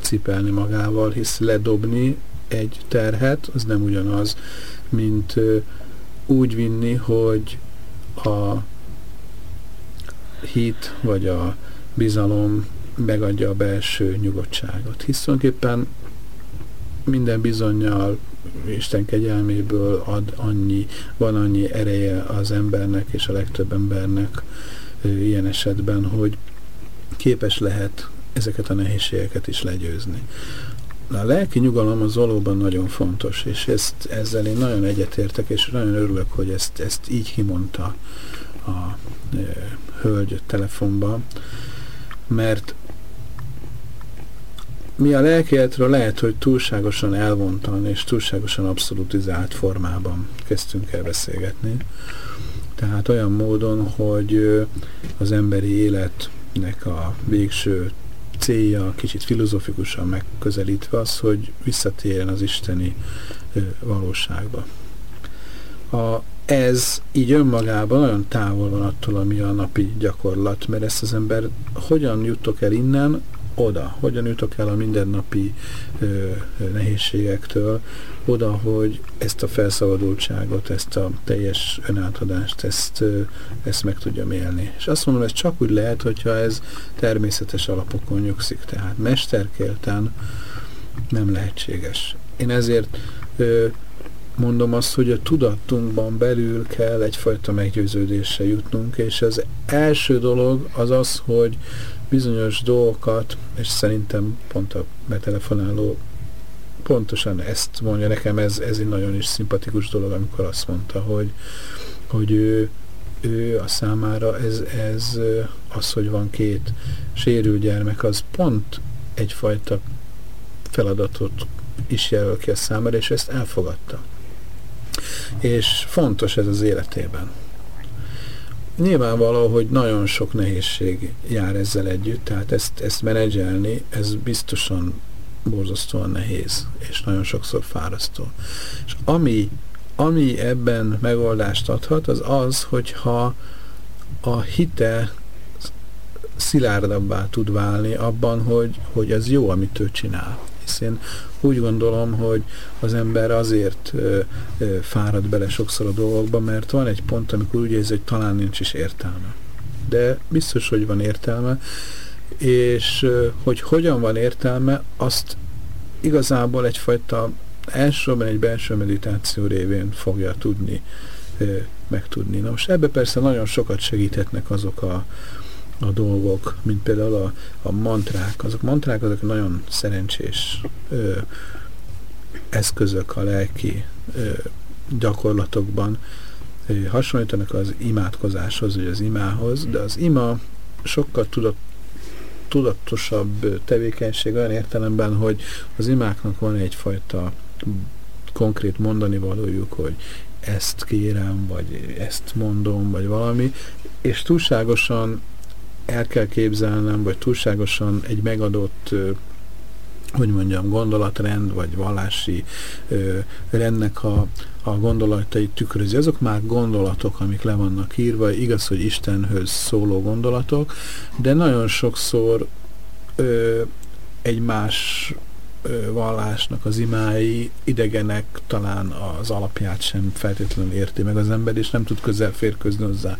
cipelni magával, hisz ledobni egy terhet, az nem ugyanaz, mint ö, úgy vinni, hogy a hit vagy a bizalom megadja a belső nyugodtságot. Hisz tulajdonképpen minden bizonyal Isten kegyelméből ad annyi, van annyi ereje az embernek és a legtöbb embernek ilyen esetben, hogy képes lehet ezeket a nehézségeket is legyőzni. A lelki nyugalom az valóban nagyon fontos, és ezt, ezzel én nagyon egyetértek, és nagyon örülök, hogy ezt, ezt így kimondta a e, hölgy telefonba, mert mi a lelkéletről lehet, hogy túlságosan elvontan és túlságosan abszolutizált formában kezdtünk el beszélgetni. Tehát olyan módon, hogy az emberi életnek a végső célja, kicsit filozofikusan megközelítve az, hogy visszatérjen az isteni valóságba. A, ez így önmagában nagyon távol van attól, ami a napi gyakorlat, mert ezt az ember hogyan jutok el innen, oda, hogyan jutok el a mindennapi ö, nehézségektől, oda, hogy ezt a felszabadultságot, ezt a teljes önátadást, ezt, ö, ezt meg tudjam élni. És azt mondom, ez csak úgy lehet, hogyha ez természetes alapokon nyugszik, tehát mesterkélten nem lehetséges. Én ezért ö, mondom azt, hogy a tudatunkban belül kell egyfajta meggyőződésre jutnunk, és az első dolog az az, hogy bizonyos dolgokat, és szerintem pont a betelefonáló pontosan ezt mondja nekem, ez, ez egy nagyon is szimpatikus dolog, amikor azt mondta, hogy, hogy ő, ő a számára ez, ez az, hogy van két sérült gyermek, az pont egyfajta feladatot is jelöl ki a számára, és ezt elfogadta. És fontos ez az életében. Nyilvánvaló, hogy nagyon sok nehézség jár ezzel együtt, tehát ezt, ezt menedzselni, ez biztosan borzasztóan nehéz, és nagyon sokszor fárasztó. És ami, ami ebben megoldást adhat, az az, hogyha a hite szilárdabbá tud válni abban, hogy, hogy ez jó, amit ő csinál. Hisz én úgy gondolom, hogy az ember azért fárad bele sokszor a dolgokba, mert van egy pont, amikor úgy érzi, hogy talán nincs is értelme. De biztos, hogy van értelme, és hogy hogyan van értelme, azt igazából egyfajta elsősorban egy belső meditáció révén fogja tudni megtudni. Na most ebbe persze nagyon sokat segíthetnek azok a, a dolgok, mint például a, a mantrák. Azok mantrák azok nagyon szerencsés ö, eszközök a lelki ö, gyakorlatokban. Ö, hasonlítanak az imádkozáshoz, vagy az imához, de az ima sokkal tudat, tudatosabb tevékenység olyan értelemben, hogy az imáknak van egyfajta konkrét mondani valójuk, hogy ezt kérem, vagy ezt mondom, vagy valami, és túlságosan el kell képzelnem, vagy túlságosan egy megadott hogy mondjam, gondolatrend, vagy vallási ö, rendnek a, a gondolatait tükrözi. Azok már gondolatok, amik le vannak írva, igaz, hogy Istenhöz szóló gondolatok, de nagyon sokszor ö, egy más ö, vallásnak az imái idegenek talán az alapját sem feltétlenül érti meg az ember, és nem tud közel férkőzni hozzá.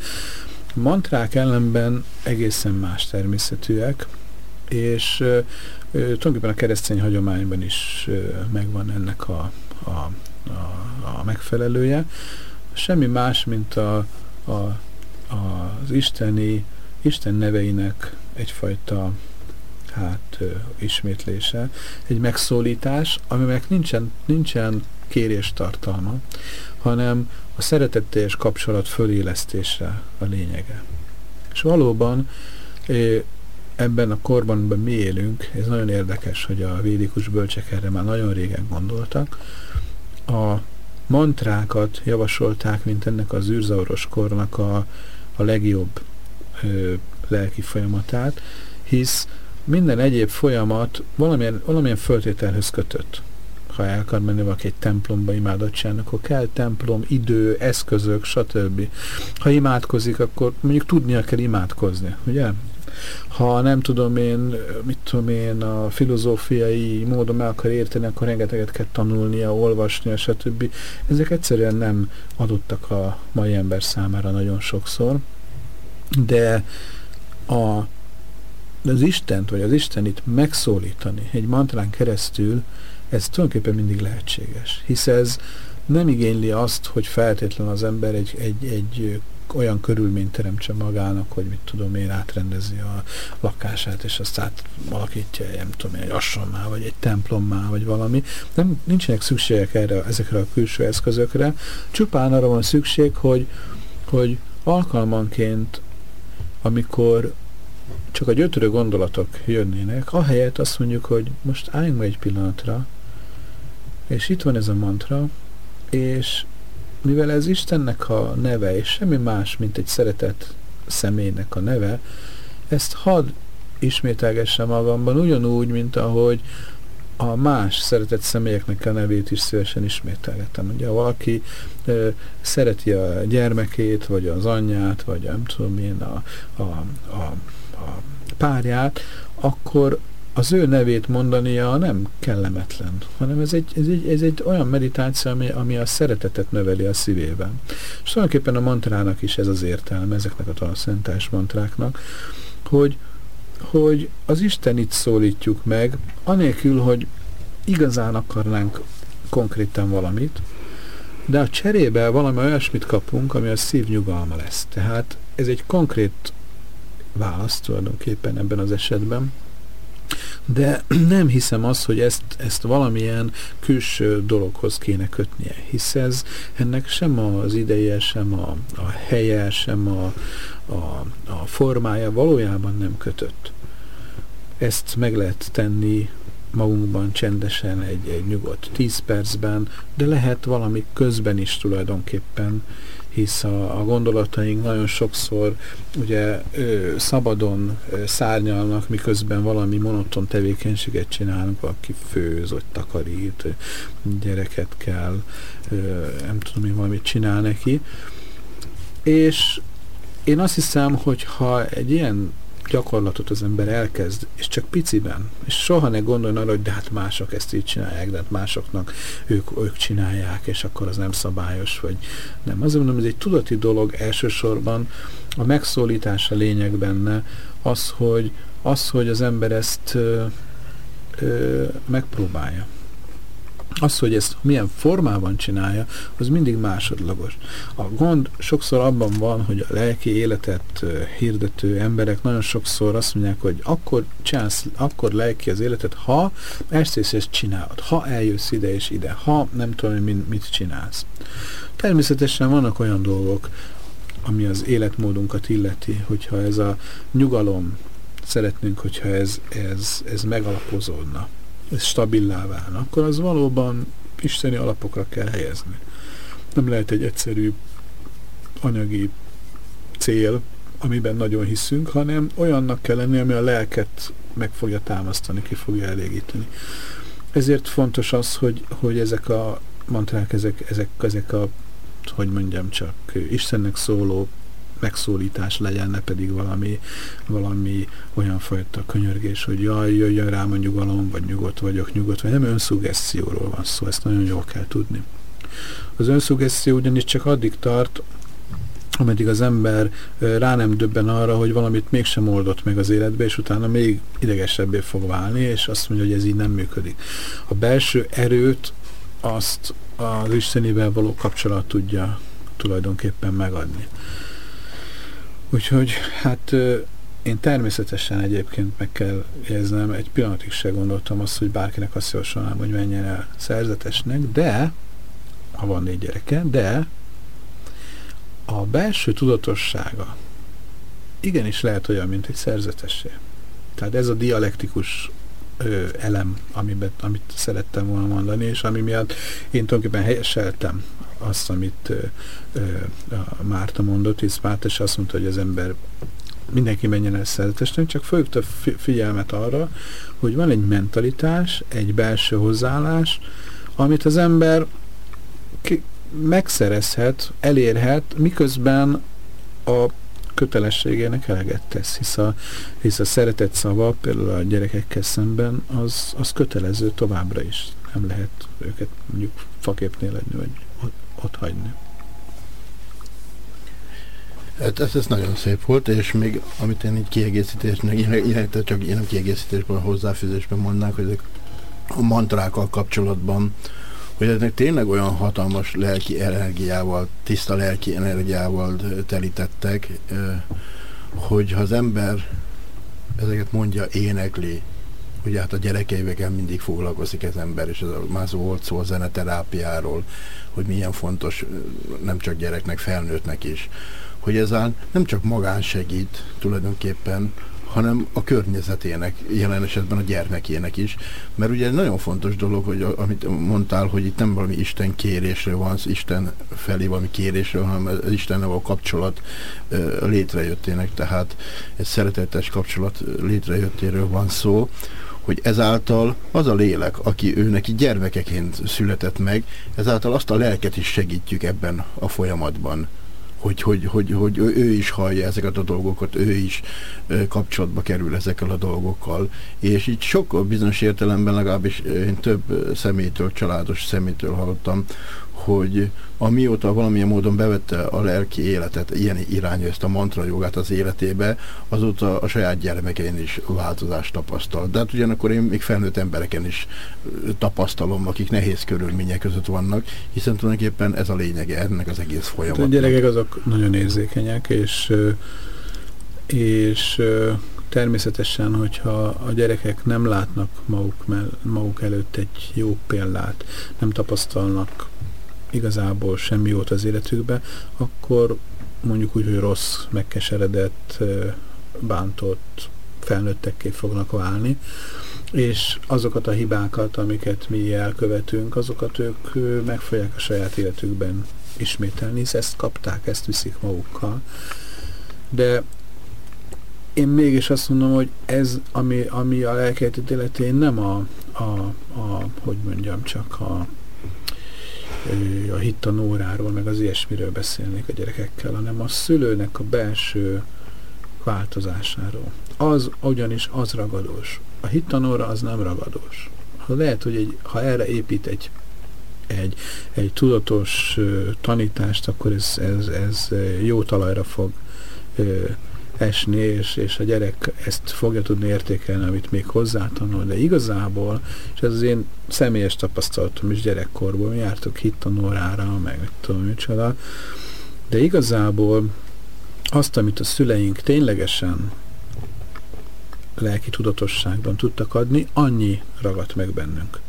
Mantrák ellenben egészen más természetűek, és ö, ö, tulajdonképpen a keresztény hagyományban is ö, megvan ennek a, a, a, a megfelelője. Semmi más, mint a, a, az isteni, Isten neveinek egyfajta hát ö, ismétlése, egy megszólítás, aminek nincsen, nincsen kérés tartalma, hanem a szeretetteljes kapcsolat fölélesztése a lényege. És valóban ebben a korban, amiben mi élünk, ez nagyon érdekes, hogy a védikus bölcsek erre már nagyon régen gondoltak. A mantrákat javasolták, mint ennek az űrzauros kornak a, a legjobb ö, lelki folyamatát, hisz minden egyéb folyamat valamilyen, valamilyen föltételhez kötött ha el akar menni valaki egy templomba imádat csinálni, akkor kell templom, idő, eszközök, stb. Ha imádkozik, akkor mondjuk tudnia kell imádkozni, ugye? Ha nem tudom én, mit tudom én, a filozófiai módon meg akar érteni, akkor rengeteget kell tanulnia, olvasnia, stb. Ezek egyszerűen nem adottak a mai ember számára nagyon sokszor, de a, az Istent, vagy az Istenit megszólítani egy mantrán keresztül, ez tulajdonképpen mindig lehetséges, hisz ez nem igényli azt, hogy feltétlen az ember egy, egy, egy olyan körülményt teremtse magának, hogy mit tudom én, átrendezi a lakását, és azt átalakítja, nem tudom én, egy assommá, vagy egy templommá, vagy valami. Nem, nincsenek szükségek erre, ezekre a külső eszközökre. Csupán arra van szükség, hogy, hogy alkalmanként, amikor csak a gyötrő gondolatok jönnének, ahelyett azt mondjuk, hogy most álljunk egy pillanatra, és itt van ez a mantra, és mivel ez Istennek a neve, és semmi más, mint egy szeretett személynek a neve, ezt hadd ismételgessem magamban, ugyanúgy, mint ahogy a más szeretett személyeknek a nevét is szívesen ismételgetem. Ugye, valaki ö, szereti a gyermekét, vagy az anyját, vagy nem tudom én, a, a, a, a párját, akkor az ő nevét mondania nem kellemetlen, hanem ez egy, ez egy, ez egy olyan meditáció, ami, ami a szeretetet növeli a szívében. És tulajdonképpen a mantrának is ez az értelme, ezeknek a transzentás mantráknak, hogy, hogy az Istenit szólítjuk meg, anélkül, hogy igazán akarnánk konkrétan valamit, de a cserébe valami olyasmit kapunk, ami a szív nyugalma lesz. Tehát ez egy konkrét válasz tulajdonképpen ebben az esetben, de nem hiszem azt, hogy ezt, ezt valamilyen külső dologhoz kéne kötnie, hisz ez ennek sem az ideje, sem a, a helye, sem a, a, a formája valójában nem kötött. Ezt meg lehet tenni magunkban csendesen egy, egy nyugodt 10 percben, de lehet valami közben is tulajdonképpen hisz a, a gondolataink nagyon sokszor ugye ö, szabadon ö, szárnyalnak, miközben valami monoton tevékenységet csinálunk, aki főz, vagy takarít, gyereket kell, ö, nem tudom én, valamit csinál neki. És én azt hiszem, hogy ha egy ilyen gyakorlatot az ember elkezd, és csak piciben, és soha ne gondoljon arra, hogy de hát mások ezt így csinálják, de hát másoknak ők, ők csinálják, és akkor az nem szabályos, vagy nem. Azért mondom, ez egy tudati dolog elsősorban, a megszólítás a lényeg benne, az, hogy, az, hogy az ember ezt ö, ö, megpróbálja. Az, hogy ezt milyen formában csinálja, az mindig másodlagos. A gond sokszor abban van, hogy a lelki életet hirdető emberek nagyon sokszor azt mondják, hogy akkor csinálsz, akkor lelki az életet, ha ezt és ezt csinálod, ha eljössz ide és ide, ha nem tudom, mit, mit csinálsz. Természetesen vannak olyan dolgok, ami az életmódunkat illeti, hogyha ez a nyugalom, szeretnénk, hogyha ez, ez, ez megalapozódna stabilá válna, akkor az valóban isteni alapokra kell helyezni. Nem lehet egy egyszerű anyagi cél, amiben nagyon hiszünk, hanem olyannak kell lenni, ami a lelket meg fogja támasztani, ki fogja elégíteni. Ezért fontos az, hogy, hogy ezek a mantrák, ezek, ezek, ezek a, hogy mondjam csak, Istennek szóló megszólítás legyen, ne pedig valami, valami olyan fajta könyörgés, hogy jaj, jöjjön rám a nyugalom, vagy nyugodt vagyok, nyugodt vagy. Nem önszugesszióról van szó, ezt nagyon jól kell tudni. Az önszugesszió ugyanis csak addig tart, ameddig az ember rá nem döbben arra, hogy valamit mégsem oldott meg az életbe, és utána még idegesebbé fog válni, és azt mondja, hogy ez így nem működik. A belső erőt azt az Istenivel való kapcsolat tudja tulajdonképpen megadni. Úgyhogy hát én természetesen egyébként meg kell érznem, egy pillanatig se gondoltam azt, hogy bárkinek azt javasolnám, hogy menjen el szerzetesnek, de, ha van négy gyereke, de a belső tudatossága igenis lehet olyan, mint egy szerzetesé. Tehát ez a dialektikus ö, elem, amiben, amit szerettem volna mondani, és ami miatt én tulajdonképpen helyeseltem azt, amit a Márta mondott, hisz Márta is azt mondta, hogy az ember mindenki menjen el szeretesnek, csak fölhívta figyelmet arra, hogy van egy mentalitás, egy belső hozzáállás, amit az ember megszerezhet, elérhet, miközben a kötelességének eleget tesz, hisz a, hisz a szeretett szava például a gyerekekkel szemben az, az kötelező továbbra is. Nem lehet őket mondjuk faképnél lenni, vagy ott hagyni. Hát ez, ez nagyon szép volt, és még amit én így kiegészítésnek, illetve csak a kiegészítésben, hozzáfűzésben mondnák, hogy ezek a mantrákkal kapcsolatban, hogy eznek tényleg olyan hatalmas lelki energiával, tiszta lelki energiával telítettek, hogy ha az ember ezeket mondja, énekli, ugye hát a gyerekeivel mindig foglalkozik az ember, és ez a, már volt szó a zeneterápiáról, hogy milyen fontos nem csak gyereknek, felnőttnek is, hogy ezzel nem csak magán segít tulajdonképpen, hanem a környezetének, jelen esetben a gyermekének is. Mert ugye egy nagyon fontos dolog, hogy amit mondtál, hogy itt nem valami Isten kérésről van, Isten felé valami kérésről, hanem az Istennel a kapcsolat létrejöttének, tehát egy szeretetes kapcsolat létrejöttéről van szó, hogy ezáltal az a lélek, aki ő neki gyermekeként született meg, ezáltal azt a lelket is segítjük ebben a folyamatban hogy, hogy, hogy, hogy ő is hallja ezeket a dolgokat, ő is kapcsolatba kerül ezekkel a dolgokkal. És így sok bizonyos értelemben legalábbis én több személytől, családos személytől hallottam, hogy amióta valamilyen módon bevette a lelki életet, ilyen irányú ezt a mantra jogát az életébe, azóta a saját gyermekein is változást tapasztal. De hát ugyanakkor én még felnőtt embereken is tapasztalom, akik nehéz körülmények között vannak, hiszen tulajdonképpen ez a lényege ennek az egész folyamatnak. A gyerekek azok nagyon érzékenyek, és és természetesen, hogyha a gyerekek nem látnak maguk, maguk előtt egy jó példát, nem tapasztalnak igazából semmi jót az életükbe, akkor mondjuk úgy, hogy rossz, megkeseredett, bántott felnőttekké fognak válni, és azokat a hibákat, amiket mi elkövetünk, azokat ők meg a saját életükben ismételni, hisz ezt kapták, ezt viszik magukkal. De én mégis azt mondom, hogy ez, ami, ami a lelkelt életén nem a, a, a, hogy mondjam, csak a a hittanóráról, meg az ilyesmiről beszélnék a gyerekekkel, hanem a szülőnek a belső változásáról. Az ugyanis az ragadós. A hittanóra az nem ragadós. Ha lehet, hogy egy, ha erre épít egy, egy, egy tudatos tanítást, akkor ez, ez, ez jó talajra fog esni, és, és a gyerek ezt fogja tudni értékelni, amit még hozzátanul, de igazából, és ez az én személyes tapasztalatom is gyerekkorból, mi jártuk hittanórára, meg mit tudom, micsoda, de igazából azt, amit a szüleink ténylegesen lelki tudatosságban tudtak adni, annyi ragadt meg bennünk.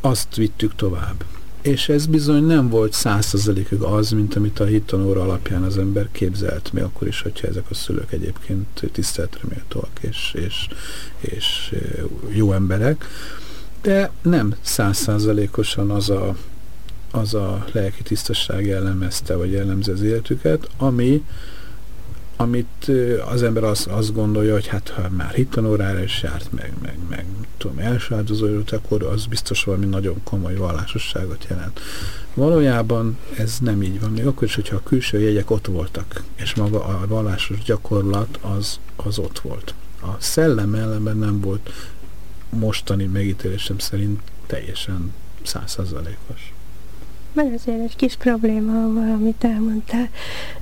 Azt vittük tovább és ez bizony nem volt százszerzelékig az, mint amit a hittanóra alapján az ember képzelt, még akkor is, hogyha ezek a szülők egyébként tiszteletre és, és, és jó emberek, de nem százszerzelékosan az a, az a lelki tisztaság jellemezte, vagy jellemzi az életüket, ami, amit az ember azt, azt gondolja, hogy hát ha már hittanórára is járt, meg, meg, meg tudom, első áldozójút, akkor az biztos valami nagyon komoly vallásosságot jelent. Valójában ez nem így van, még akkor is, hogyha a külső jegyek ott voltak, és maga a vallásos gyakorlat az, az ott volt. A szellem ellenben nem volt mostani megítélésem szerint teljesen százszerzalékos. Van azért egy kis probléma, amit elmondtál.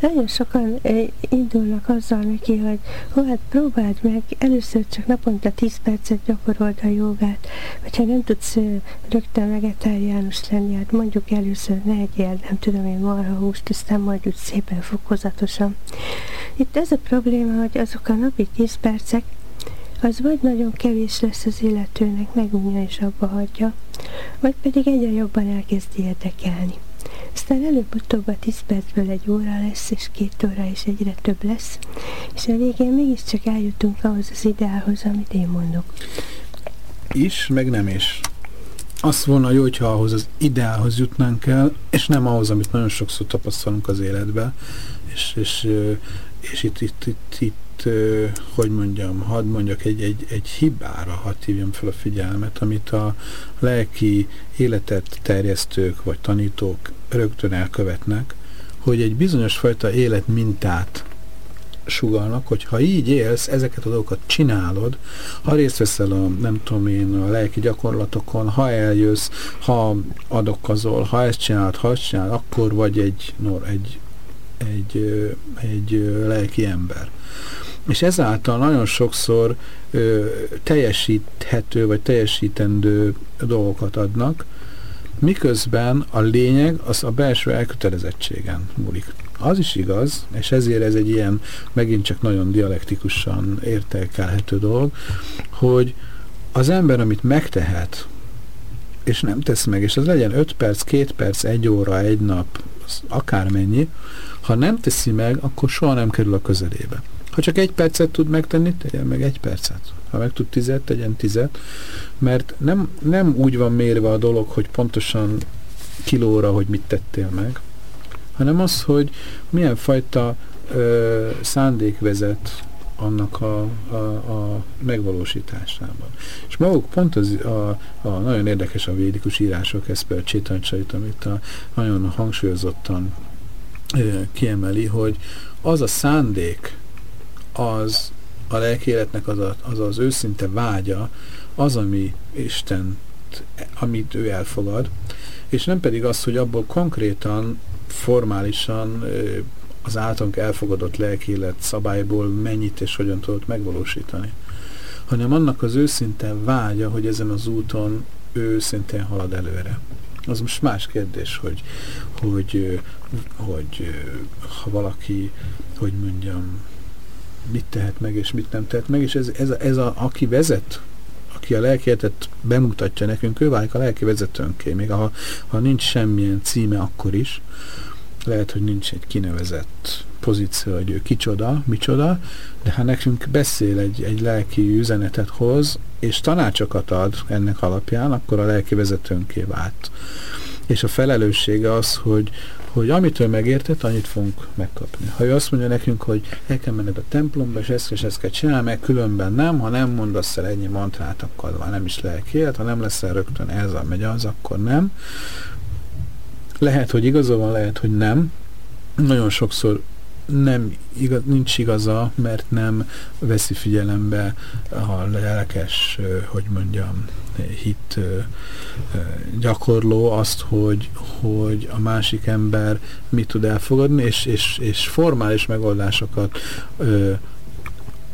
Nagyon sokan eh, indulnak azzal neki, hogy hó, hát próbáld meg, először csak naponta 10 percet gyakorold a jogát, vagy ha nem tudsz eh, rögtön vegetáriánus lenni, hát mondjuk először ne egyél, nem tudom én húst, aztán majd úgy szépen fokozatosan. Itt ez a probléma, hogy azok a napi 10 percek, az vagy nagyon kevés lesz az illetőnek, megunja és abba hagyja, vagy pedig egyre jobban elkezdi érdekelni. Aztán előbb-utóbb a 10 percből egy óra lesz, és két óra is egyre több lesz, és a végén mégiscsak eljutunk ahhoz az ideálhoz, amit én mondok. Is, meg nem is. Azt volna jó, hogyha ahhoz az ideálhoz jutnánk el, és nem ahhoz, amit nagyon sokszor tapasztalunk az életben, és, és, és itt, itt, itt, itt hogy mondjam, hadd mondjak egy, egy, egy hibára, hadd hívjam fel a figyelmet, amit a lelki életet terjesztők vagy tanítók rögtön elkövetnek, hogy egy bizonyos fajta életmintát sugalnak, hogy ha így élsz, ezeket a dolgokat csinálod, ha részt veszel a, nem tudom én, a lelki gyakorlatokon, ha eljössz, ha adokozol, ha ezt csinálod, ha ezt csinálod, akkor vagy egy, no, egy, egy, egy lelki ember. És ezáltal nagyon sokszor ö, teljesíthető vagy teljesítendő dolgokat adnak, miközben a lényeg az a belső elkötelezettségen múlik. Az is igaz, és ezért ez egy ilyen megint csak nagyon dialektikusan értelkelhető dolog, hogy az ember, amit megtehet, és nem tesz meg, és az legyen 5 perc, 2 perc, 1 óra, egy nap, akármennyi, ha nem teszi meg, akkor soha nem kerül a közelébe. Ha csak egy percet tud megtenni, tegyen meg egy percet. Ha meg tud tizet, tegyen tizet. Mert nem, nem úgy van mérve a dolog, hogy pontosan kilóra, hogy mit tettél meg, hanem az, hogy milyen fajta ö, szándék vezet annak a, a, a megvalósításában. És maguk pont az, a, a nagyon érdekes a védikus írások, ez például Csétancsait, amit a, nagyon hangsúlyozottan ö, kiemeli, hogy az a szándék, az a lelki életnek az, a, az az őszinte vágya, az, ami Isten, amit ő elfogad, és nem pedig az, hogy abból konkrétan, formálisan az általunk elfogadott lelki élet szabályból mennyit és hogyan tudott megvalósítani, hanem annak az őszinte vágya, hogy ezen az úton ő őszintén halad előre. Az most más kérdés, hogy, hogy, hogy ha valaki, hogy mondjam, mit tehet meg, és mit nem tehet meg, és ez, ez, ez a, aki vezet, aki a lelkéletet bemutatja nekünk, ő válik a lelki vezetőnké, még ha, ha nincs semmilyen címe akkor is, lehet, hogy nincs egy kinevezett pozíció, hogy ő kicsoda, micsoda, de ha nekünk beszél egy, egy lelki üzenetet hoz, és tanácsokat ad ennek alapján, akkor a lelki vezetőnké vált. És a felelőssége az, hogy, hogy amitől megértett, annyit fogunk megkapni. Ha ő azt mondja nekünk, hogy el kell menned a templomba, és ezt és ezt kell csinálni, meg különben nem, ha nem mondasz el ennyi mantrát, akkor már nem is lelki élet, ha nem leszel rögtön ez a megy az, akkor nem. Lehet, hogy igaza van, lehet, hogy nem. Nagyon sokszor nem igaz, nincs igaza, mert nem veszi figyelembe a lelkes, hogy mondjam, hit gyakorló azt, hogy, hogy a másik ember mit tud elfogadni, és, és, és formális megoldásokat ö,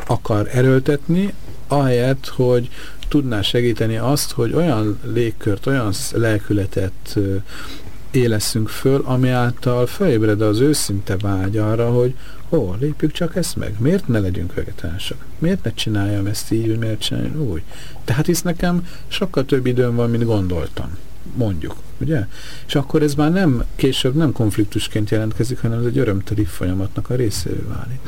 akar erőltetni, ahelyett, hogy tudná segíteni azt, hogy olyan légkört, olyan lelkületet élesszünk föl, ami által felébred az őszinte vágy arra, hogy ó, lépjük csak ezt meg. Miért ne legyünk vegetánsak? Miért ne csináljam ezt így, miért csináljam úgy? Tehát hisz nekem sokkal több időm van, mint gondoltam. Mondjuk, ugye? És akkor ez már nem, később nem konfliktusként jelentkezik, hanem ez egy örömteli folyamatnak a részévé válik.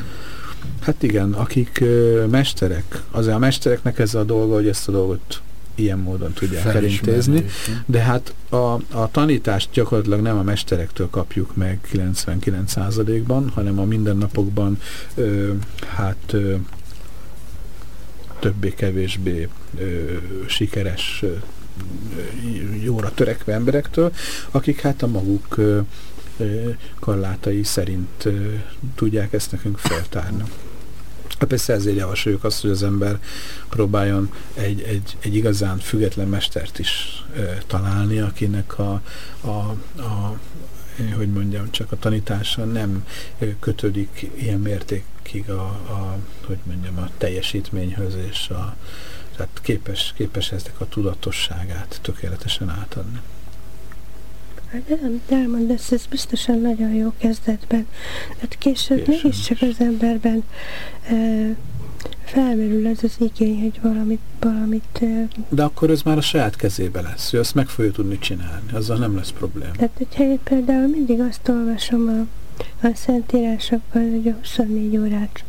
Hát igen, akik ö, mesterek, azért a mestereknek ez a dolga, hogy ezt a dolgot ilyen módon tudják elintézni, de hát a, a tanítást gyakorlatilag nem a mesterektől kapjuk meg 99%-ban, hanem a mindennapokban ö, hát ö, többé-kevésbé sikeres ö, jóra törekvő emberektől, akik hát a maguk ö, korlátai szerint ö, tudják ezt nekünk feltárni. Hát persze ezért javasoljuk azt, hogy az ember próbáljon egy, egy, egy igazán független mestert is e, találni, akinek a, a, a hogy mondjam, csak a tanítása nem kötődik ilyen mértékig a, a hogy mondjam, a teljesítményhöz, és a, tehát képes, képes ezek a tudatosságát tökéletesen átadni. Hát amit elmondasz, ez biztosan nagyon jó kezdetben. Hát később mégiscsak az emberben e, felmerül ez az igény, hogy valamit, valamit... E, De akkor ez már a saját kezébe lesz, ő azt meg fogja tudni csinálni, azzal nem lesz probléma. Tehát, hogyha én például mindig azt olvasom a, a szentírásokban, hogy a 24 órát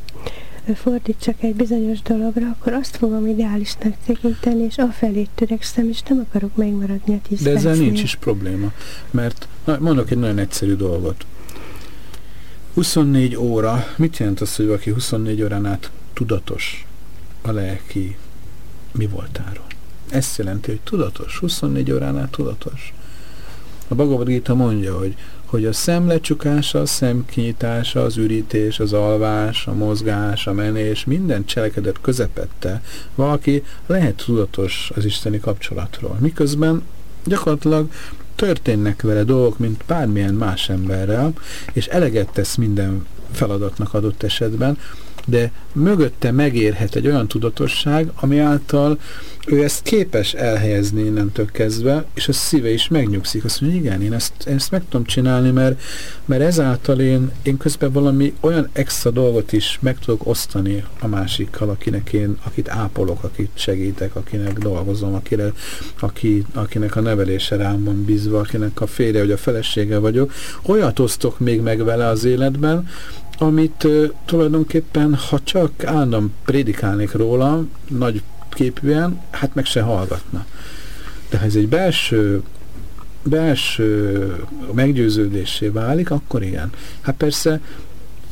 fordítsak egy bizonyos dologra, akkor azt fogom ideálisnak tekinteni, és afelé törekszem, és nem akarok megmaradni a tíz De ezzel percnél. nincs is probléma, mert na, mondok egy nagyon egyszerű dolgot. 24 óra, mit jelent az, hogy valaki 24 órán át tudatos a lelki mi voltáról? Ezt jelenti, hogy tudatos, 24 órán át tudatos. A Bhagavad Gita mondja, hogy hogy a szem lecsukása, a szemkinyitása, az ürítés, az alvás, a mozgás, a menés, minden cselekedet közepette valaki lehet tudatos az isteni kapcsolatról. Miközben gyakorlatilag történnek vele dolgok, mint bármilyen más emberrel, és eleget tesz minden feladatnak adott esetben, de mögötte megérhet egy olyan tudatosság, ami által ő ezt képes elhelyezni innentől kezdve, és a szíve is megnyugszik. Azt mondja, igen, én ezt, én ezt meg tudom csinálni, mert, mert ezáltal én, én közben valami olyan extra dolgot is meg tudok osztani a másikkal, akinek én, akit ápolok, akit segítek, akinek dolgozom, akire, aki, akinek a nevelése rám van bízva, akinek a férje vagy a felesége vagyok. Olyat osztok még meg vele az életben, amit uh, tulajdonképpen, ha csak állandóan prédikálnék róla, nagy képűen, hát meg se hallgatna. De ha ez egy belső belső meggyőződésé válik, akkor igen. Hát persze,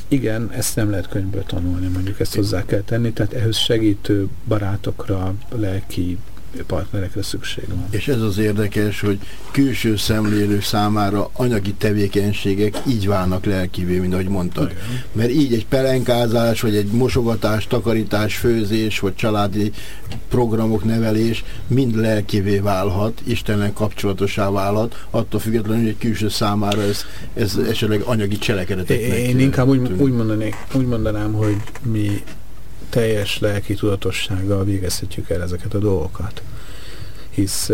igen, ezt nem lehet könyvből tanulni, mondjuk ezt hozzá kell tenni, tehát ehhez segítő barátokra, lelki partnerekre szükség van. És ez az érdekes, hogy külső szemlélő számára anyagi tevékenységek így válnak lelkivé, mint ahogy mondtad. Igen. Mert így egy pelenkázás, vagy egy mosogatás, takarítás, főzés, vagy családi programok, nevelés mind lelkivé válhat, Istennel kapcsolatosá válhat, attól függetlenül, hogy egy külső számára ez, ez esetleg anyagi cselekedeteknek Én inkább úgy, úgy, mondanék, úgy mondanám, hogy mi teljes lelki tudatossággal végezhetjük el ezeket a dolgokat. Hisz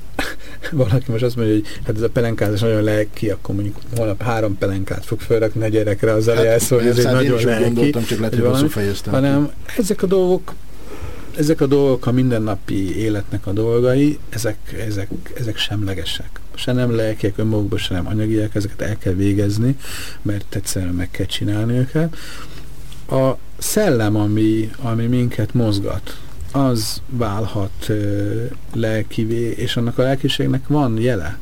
valaki most azt mondja, hogy hát ez a pelenkázás nagyon lelki, akkor mondjuk holnap három pelenkát fog felrakni a gyerekre, az hát, elszól, hogy ez egy hát nagyon lelki. Gondoltam, csak lehet, valami, fejeztem. Hanem ezek a dolgok ezek a dolgok a mindennapi életnek a dolgai, ezek, ezek, ezek semlegesek. Se nem lelkiek önmagukban, se nem anyagiak, ezeket el kell végezni, mert egyszerűen meg kell csinálni őket. A szellem, ami, ami minket mozgat, az válhat ö, lelkivé, és annak a lelkiségnek van jele.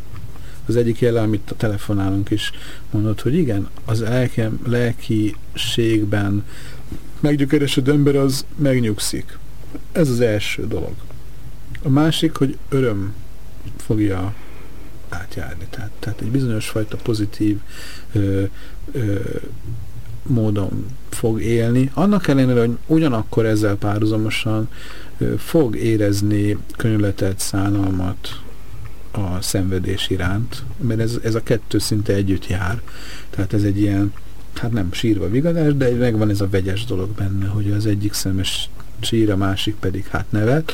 Az egyik jele, amit a telefonálunk is mondott, hogy igen, az lelki, lelkiségben meggyökeresedő ember az megnyugszik. Ez az első dolog. A másik, hogy öröm fogja átjárni. Tehát, tehát egy bizonyos fajta pozitív ö, ö, módon fog élni, annak ellenére, hogy ugyanakkor ezzel párhuzamosan fog érezni könyvletet, szánalmat a szenvedés iránt, mert ez, ez a kettő szinte együtt jár. Tehát ez egy ilyen, hát nem sírva vigadás, de megvan ez a vegyes dolog benne, hogy az egyik szemes sír, a másik pedig hát nevet,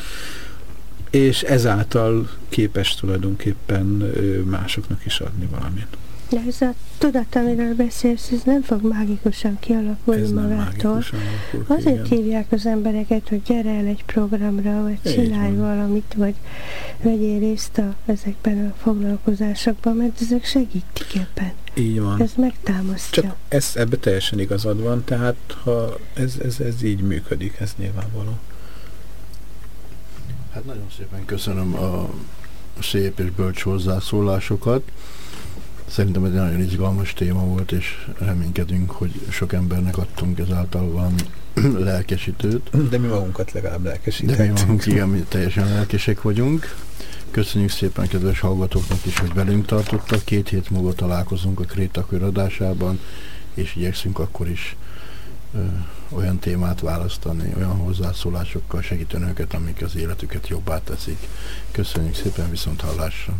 és ezáltal képes tulajdonképpen másoknak is adni valamit. De ez a tudat, amiről beszélsz, ez nem fog mágikusan kialakulni ez magától. Mágikusan Azért igen. hívják az embereket, hogy gyere el egy programra, vagy csinálj valamit, vagy vegyél részt a, ezekben a foglalkozásokban, mert ezek segítik ebben. Így van. Ez megtámasztja. Csak ez, ebbe teljesen igazad van, tehát ha ez, ez, ez így működik, ez nyilvánvaló. Hát nagyon szépen köszönöm a szép és bölcs hozzászólásokat. Szerintem ez egy nagyon izgalmas téma volt, és reménykedünk, hogy sok embernek adtunk ezáltal valami lelkesítőt. De mi magunkat legalább lelkesítettünk. De mi magunk, igen, mi teljesen lelkesek vagyunk. Köszönjük szépen kedves hallgatóknak is, hogy velünk tartottak. Két hét múlva találkozunk a Krétakör adásában, és igyekszünk akkor is ö, olyan témát választani, olyan hozzászólásokkal segíteni őket, amik az életüket jobbá teszik. Köszönjük szépen, viszont hallásra!